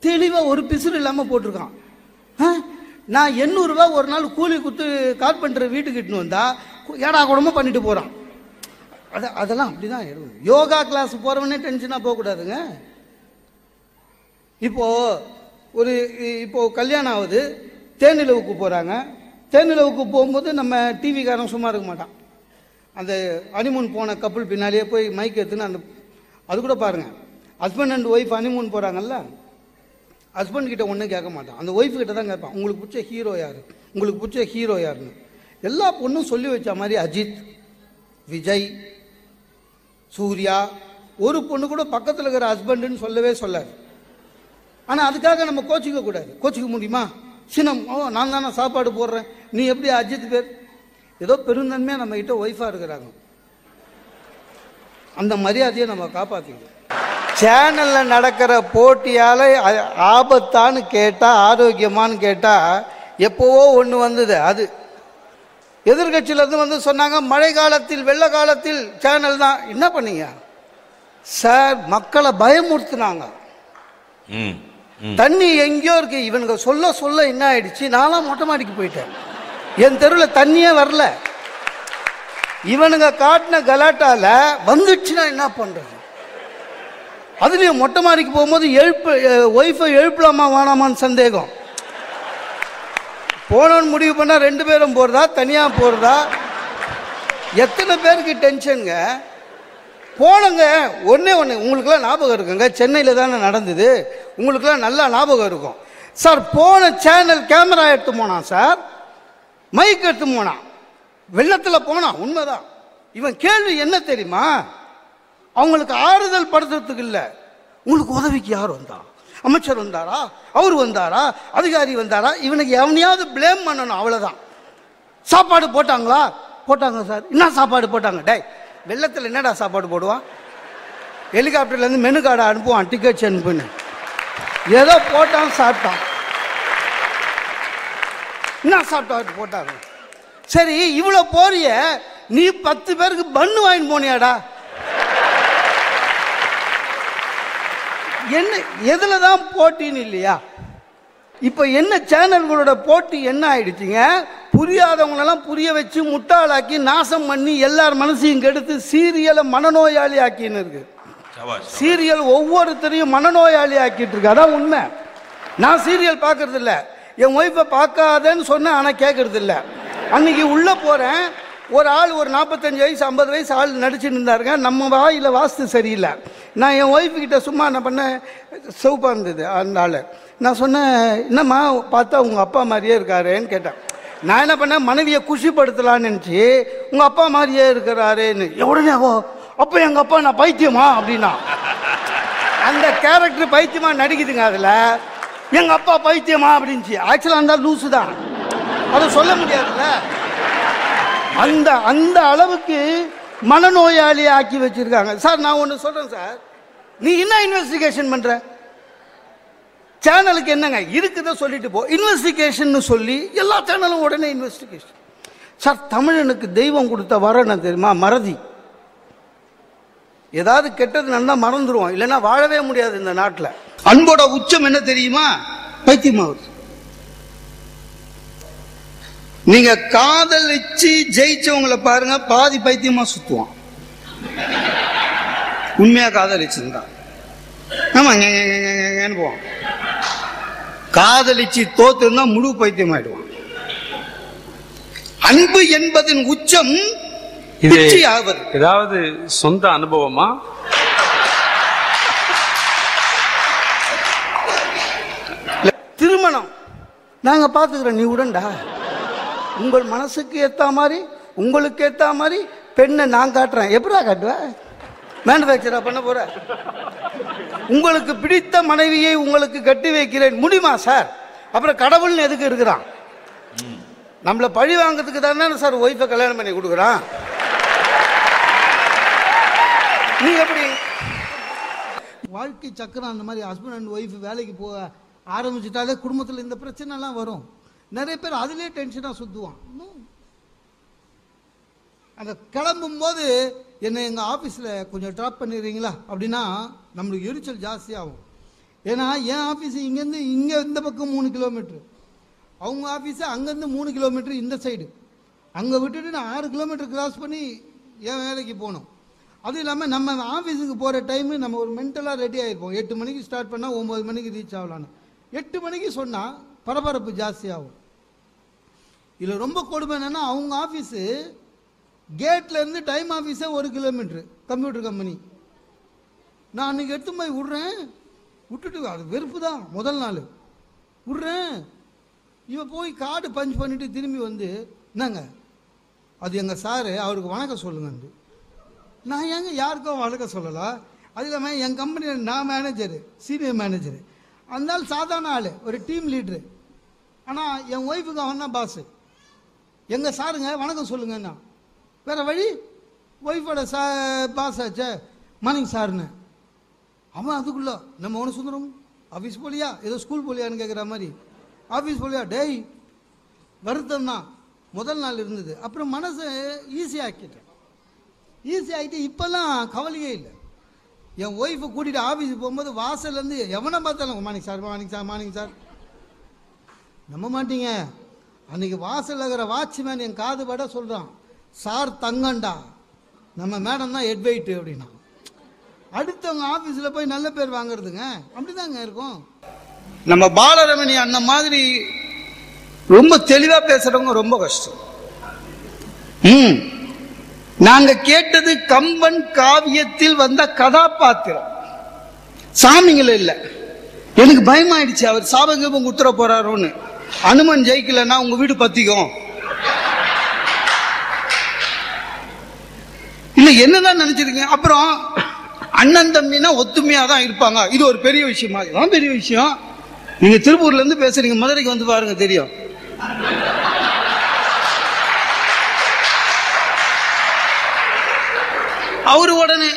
[SPEAKER 1] தெளிவாக ஒரு பிசுறு இல்லாமல் போட்டிருக்கான். ஆ? நான் எண்ணூறுரூவா ஒரு நாள் கூலி கொடுத்து கார்பெண்டர் வீட்டுக்கு இட்டுன்னு வந்தா ஏடா கூடமும் பண்ணிட்டு போகிறான் அது அதெல்லாம் அப்படி தான் இருக்கும். யோகா கிளாஸ் போகிறவனே டென்ஷனாக போகக்கூடாதுங்க. இப்போ ஒரு இப்போ கல்யாணம் ஆகுது தேனிலவுக்கு போகிறாங்க தேனிலவுக்கு போகும்போது நம்ம டிவிக்காரன் சும்மா இருக்க மாட்டான். அந்த அனிமூன் போன கப்பல் பின்னாலேயே போய் மைக் எடுத்துன்னு அந்த அது கூட பாருங்க. ஹஸ்பண்ட் அண்ட் ஒய்ஃப் அனிமூன் போகிறாங்கல்ல ஹஸ்பண்ட் கிட்ட ஒன்றும் கேட்க மாட்டான். அந்த ஒய்ஃப் கிட்ட தான் கேட்பான். உங்களுக்கு பிடிச்ச ஹீரோ யார்? உங்களுக்கு பிடிச்ச ஹீரோ யாருன்னு? எல்லா பொண்ணும் சொல்லி வச்ச மாதிரி அஜித் விஜய் சூர்யா ஒரு பொண்ணு கூட பக்கத்தில் இருக்கிற ஹஸ்பண்டுன்னு சொல்லவே சொல்லாது. ஆனால் அதுக்காக நம்ம கோச்சிக்க கூடாது. கோச்சிக்க முடியுமா? சினம் ஓ நான் தானே சாப்பாடு போடுறேன். நீ எப்படி அஜித் பேர்? ஏதோ பெருந்தன்மையாக நம்ம ஒய்ஃபாக இருக்கிறாங்க. அந்த மரியாதையை நம்ம காப்பாற்றிக்கணும் சேனலில் நடக்கிற போட்டியால் ஆபத்தான்னு கேட்டால் ஆரோக்கியமான்னு கேட்டால் எப்போவோ ஒன்று வந்தது அது. எதிர்கட்சியிலேருந்து வந்து சொன்னாங்க மழை காலத்தில் வெள்ள காலத்தில் சேனல் தான். என்ன பண்ணீங்க? சார் மக்களை பயமுறுத்துனாங்க. தண்ணி எங்கேயோ இருக்கு. இவனுங்க சொல்ல சொல்ல என்ன ஆயிடுச்சு? நான்லாம் மொட்டை மாடிக்கு போயிட்டேன். என் தெருவில் தண்ணியே வரல. இவனுங்க காட்டின கலாட்டால வந்துடுச்சுன்னா என்ன பண்றது? அதுலயும் மொட்டை மாடிக்கு போகும்போது எழுப்பு ஒய்ஃபை எழுப்பலாமா வேணாமான்னு சந்தேகம். போனோன்னு முடிவு பண்ணால் ரெண்டு பேரும் போகிறதா தனியாக போகிறதா எத்தனை பேருக்கு டென்ஷனுங்க? போனங்க ஒன்றே ஒன்று உங்களுக்குலாம் ஞாபகம் இருக்குங்க. சென்னையில் தானே நடந்தது. உங்களுக்குலாம் நல்லா ஞாபகம் இருக்கும். சார் போன சேனல் கேமரா எடுத்து போனான் சார். மைக் எடுத்து போனான். வெள்ளத்தில் போனான். உண்மைதான். இவன் கேள்வி என்ன தெரியுமா? அவங்களுக்கு ஆறுதல் படுத்துறதுக்கு இல்லை. உங்களுக்கு உதவிக்கு யார் வந்தா? அமைச்சர் வந்தாரா? அவர் வந்தாரா? அதிகாரி வந்தாரா? இவனுக்கு எவனையாவது ப்ளேம் பண்ணணும் அவ்வளோதான் சாப்பாடு போட்டாங்களா? போட்டாங்க சார். என்ன சாப்பாடு போட்டாங்க? டேய் வெள்ளத்தில் என்னடா சாப்பாடு போடுவான் ஹெலிகாப்டர்லேருந்து மெனு கார்டை அனுப்புவான் டிக்கெட்ஸ் அனுப்புன்னு. ஏதோ போட்டான் சாப்பிட்டான். என்ன சாப்பிட்டா போட்டாங்க சரி இவ்வளோ போறிய நீ பத்து பேருக்கு பண்ணு வாங்கிட்டு போனியாடா? என்ன எதில் தான் போட்டின்னு இல்லையா? இப்போ என்ன சேனல்களோட போட்டி என்ன ஆயிடுச்சுங்க? புரியாதவங்களெல்லாம் புரிய வச்சு முட்டாளாக்கி நாசம் பண்ணி எல்லார் மனசையும் கெடுத்து சீரியலை மனநோயாளி ஆக்கின்னு இருக்கு சீரியல் ஒவ்வொருத்தரையும் மனநோயாளி ஆக்கிட்டு இருக்கு அதான் உண்மை. நான் சீரியல் பார்க்கறது இல்ல என் ஒய்ஃபை பார்க்காதேன்னு சொன்னேன் ஆனால் கேட்கறது இல்ல அன்னைக்கு உள்ளே போகிறேன் ஒரு ஆள் ஒரு நாற்பத்தஞ்சு வயசு ஐம்பது வயசு ஆள் நடிச்சுட்டு இருந்தாருங்க. நம்ம வாயில் வாஸ்து சரியில்லை. நான் என் ஒய்ஃப்கிட்ட சும்மா என்ன பண்ணேன் சிவப்பாக இருந்தது அந்த ஆள் நான் சொன்னேன் என்னம்மா பார்த்தா உங்கள் அப்பா மாதிரியே இருக்காரேன்னு கேட்டேன். நான் என்ன பண்ணேன் மனைவியை குஷிப்படுத்தலான்னு நினச்சி உங்கள் அப்பா மாதிரியே இருக்கிறாரேன்னு. உடனே ஓ அப்போ எங்கள் அப்பா நான் பைத்தியமா? அப்படின்னா. அந்த கேரக்டர் பைத்தியமாக நடிக்குதுங்க அதில். எங்கள் அப்பா பைத்தியமா? அப்படின்ச்சு ஆக்சுவலாக இருந்தால் லூசு தான். அதை சொல்ல முடியாதுல்ல. அந்த அந்த அளவுக்கு மனநோயாளி ஆக்கி வச்சிருக்காங்க. சார் நான் ஒன்று சொல்றேன் சார். நீ என்ன இன்வெஸ்டிகேஷன் பண்ற? சேனலுக்கு என்னங்க? இருக்குத சொல்லிட்டு போ. இன்வெஸ்டிகேஷன் சொல்லி எல்லா சேனலும் உடனே இன்வெஸ்டிகேஷன் சார் தமிழனுக்கு தெய்வம் கொடுத்த வர என்ன தெரியுமா? மறதி. ஏதாவது கெட்டது நல்லா மறந்துடுவோம் இல்லைன்னா வாழவே முடியாது இந்த நாட்டில். அன்போட உச்சம் என்ன தெரியுமா? பைத்தியமாவது நீங்க காதலிச்சு ஜெயிச்சவங்களை பாருங்க பாதி பைத்தியமா சுத்துவான். உண்மையா காதலிச்சிருந்தா. ஆமா போவான். காதலிச்சு தோத்துருந்தா முழு பைத்தியம் ஆயிடுவான் அன்பு என்பதன் உச்சம்
[SPEAKER 10] இது ஏதாவது சொந்த அனுபவமா?
[SPEAKER 1] திருமணம். நாங்க பாத்துக்கிறோம் நீ உடன்டா. உங்கள் மனசுக்கு ஏற்ற மாதிரி உங்களுக்கு ஏற்ற மாதிரி பெண்ணை நான் காட்டுறேன். எப்படா காட்டுவேன் மேனுஃபேக்சராக பண்ண போற? உங்களுக்கு பிடித்த மனைவியை உங்களுக்கு கட்டி வைக்கிறேன். முடியுமா சார் அப்புறம் கடவுள்னு எதுக்கு இருக்கிறான்? நம்மளை பழி வாங்குறதுக்கு தானே சார் ஒய்ஃபை கல்யாணம் பண்ணி கொடுக்குறான். நீ எப்படி? வாழ்க்கை சக்கரம் அந்த மாதிரி ஹஸ்பண்ட் அண்ட் ஒய்ஃப் வேலைக்கு போக ஆரம்பிச்சுட்டாலே குடும்பத்தில் இந்த பிரச்சனைலாம் வரும். நிறைய பேர் அதிலே டென்ஷனாக சுற்றுவான் அந்த கிளம்பும் போது என்னை எங்கள் ஆஃபீஸில் கொஞ்சம் ட்ராப் பண்ணிடுறீங்களா? அப்படின்னா நம்மளுக்கு எரிச்சல் ஜாஸ்தியாகும். ஏன்னா என் ஆஃபீஸ் இங்கேருந்து இங்கே இந்த பக்கம் மூணு கிலோமீட்ரு அவங்க ஆஃபீஸு அங்கேருந்து மூணு கிலோமீட்ரு இந்த சைடு அங்கே விட்டுட்டு நான் ஆறு கிலோமீட்டர் கிராஸ் பண்ணி என் வேலைக்கு போகணும். அதுவும் இல்லாமல் நம்ம ஆஃபீஸுக்கு போகிற டைமு நம்ம ஒரு மென்டலாக ரெடி ஆகிருப்போம் எட்டு மணிக்கு ஸ்டார்ட் பண்ணால் ஒம்பது மணிக்கு ரீச் ஆகலான்னு எட்டு மணிக்கு சொன்னால் பரபரப்பு ஜாஸ்தியாகும். இதில் ரொம்ப கொடுமை என்னென்னா அவங்க ஆஃபீஸு கேட்லேருந்து டைம் ஆஃபீஸே ஒரு கிலோமீட்ரு கம்ப்யூட்டர் கம்பெனி நான் அன்றைக்கி எடுத்து போய் விட்றேன். விட்டுட்டு அது வெறுப்பு தான் முதல் நாள். விட்றேன். இவன் போய் கார்டு பஞ்ச் பண்ணிட்டு திரும்பி வந்து என்னங்க? அது எங்கள் சாரு அவருக்கு வணக்கம் சொல்லுங்கன்ட்டு நான் ஏங்க யாருக்கும் வணக்கம் சொல்லலாம் அது இல்லாமல் என் கம்பெனியில் நான் மேனேஜரு சீனியர் மேனேஜரு அந்த ஆள் சாதாரண ஆள் ஒரு டீம் லீட்ரு ஆனால் என் ஒய்ஃபுக்கு அவன் தான் பாஸு எங்கள் சாருங்க வணக்கம் சொல்லுங்கன்னா வேற வழி? ஒய்ஃபோட சா பாஸ் ஆச்சே. மார்னிங் சார்னு அவன் அதுக்குள்ள நம்ம ஒன்று சுந்தரம் ஆஃபீஸ் போலியா? ஏதோ ஸ்கூல் போலியான்னு கேட்குற மாதிரி. ஆஃபீஸ் போலியா? டேய் வருத்தம் தான் முதல் நாள் இருந்தது. அப்புறம் மனசை ஈஸி ஆக்கிட்டேன். ஈஸி ஆகிட்டு இப்போல்லாம் கவலையே இல்லை. என் ஒய்ஃபை கூட்டிகிட்டு ஆஃபீஸுக்கு போகும்போது வாசல்லேருந்து எவனை பார்த்தாலும் morning sir morning sir morning sir நம்ப மாட்டீங்க. அன்னைக்கு வாசல் இருக்கிற வாட்ச்மேன் என் காது பட சொல்கிறான் சார் தங்கண்டா நம்ம மேடம் தான் எட்வைட்டு அப்படின்னா. அடுத்தவங்க ஆஃபீஸில் போய் நல்ல பேர் வாங்குறதுங்க. அப்படிதாங்க இருக்கும். நம்ம பாலரமணி அந்த மாதிரி ரொம்ப தெளிவாக பேசுறவங்க ரொம்ப கஷ்டம். ம். நாங்க கேட்டது கம்பன் காவியத்தில் வந்த கதாபாத்திரம். சாமிங்கள இல்லை. எனக்கு பயமாயிடுச்சு. அவர் சாபகீபம் குத்துற போறாரோன்னு. அனுமன் ஜெயிக்கலன்னா உங்க வீடு பத்திக்கும். இல்ல என்னதான் நினைச்சிருக்கீங்க? அப்புறம் அண்ணன் தம்பினா ஒத்துமையா தான் இருப்பாங்க. இது ஒரு பெரிய விஷயமா? இதுதான் பெரிய விஷயம். நீங்க திருப்பூர்ல இருந்து பேசுறீங்க மதுரைக்கு வந்து பாருங்க தெரியும். அவரு உடனே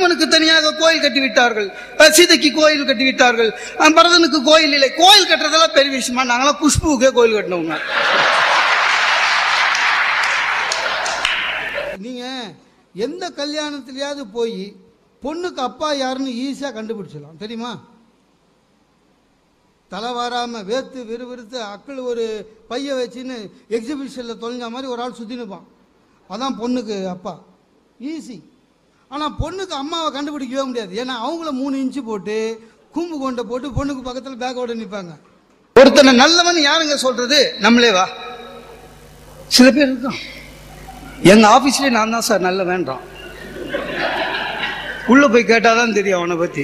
[SPEAKER 1] அஹ், தனியாக கோயில் கட்டிவிட்டார்கள். சீதைக்கு கோயில் கட்டிவிட்டார்கள். பரதனுக்கு கோயில் இல்லை. கோயில் கட்டுறதெல்லாம் பெரிய விஷயமா? நாங்களாம் குஷ்புவுக்கே கோயில் கட்டினவங்க. நீங்க எந்த கல்யாணத்துலயாவது போய் பொண்ணுக்கு அப்பா யாருன்னு ஈஸியா கண்டுபிடிச்சிடலாம். தெரியுமா? தலை வாராமல் வேர்த்து விறுவிறுத்து அக்கள் ஒரு பைய வச்சுன்னு எக்ஸிபிஷனில் தொலைஞ்ச மாதிரி ஒரு ஆள் சுத்தி நிற்பான் அதான் பொண்ணுக்கு அப்பா. ஈஸி ஆனால் பொண்ணுக்கு அம்மாவை கண்டுபிடிக்கவே முடியாது. ஏன்னா அவங்கள மூணு இன்ச்சு போட்டு கூம்பு கொண்ட போட்டு பொண்ணுக்கு பக்கத்தில் பேக்கோட நிற்பாங்க ஒருத்தனை நல்லவன் யாருங்க சொல்றது? நம்மளே வா. சில பேர் இருக்கான். எங்க ஆபீஸ்லயே நான் தான் சார் நல்ல வேண்டாம் உள்ள போய் கேட்டாதான் தெரியும் அவனை பத்தி.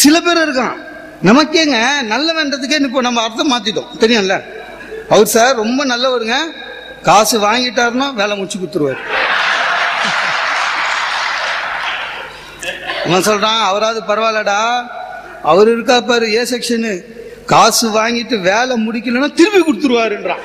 [SPEAKER 1] சில பேர் இருக்கான். நமக்கேங்க நல்ல வேண்டதுக்கே இப்போ நம்ம அர்த்தம் மாத்திட்டோம். தெரியும்ல? அவர் சார் ரொம்ப நல்லவருங்க. காசு வாங்கிட்டாருன்னா வேலை முடிச்சு கொடுத்துருவாரு. அவன் சொல்றான் அவராவது பரவாயில்லடா. அவர் இருக்கா பாரு ஏ செக்ஷனு காசு வாங்கிட்டு வேலை முடிக்கலன்னா திருப்பி கொடுத்துருவாருன்றான்.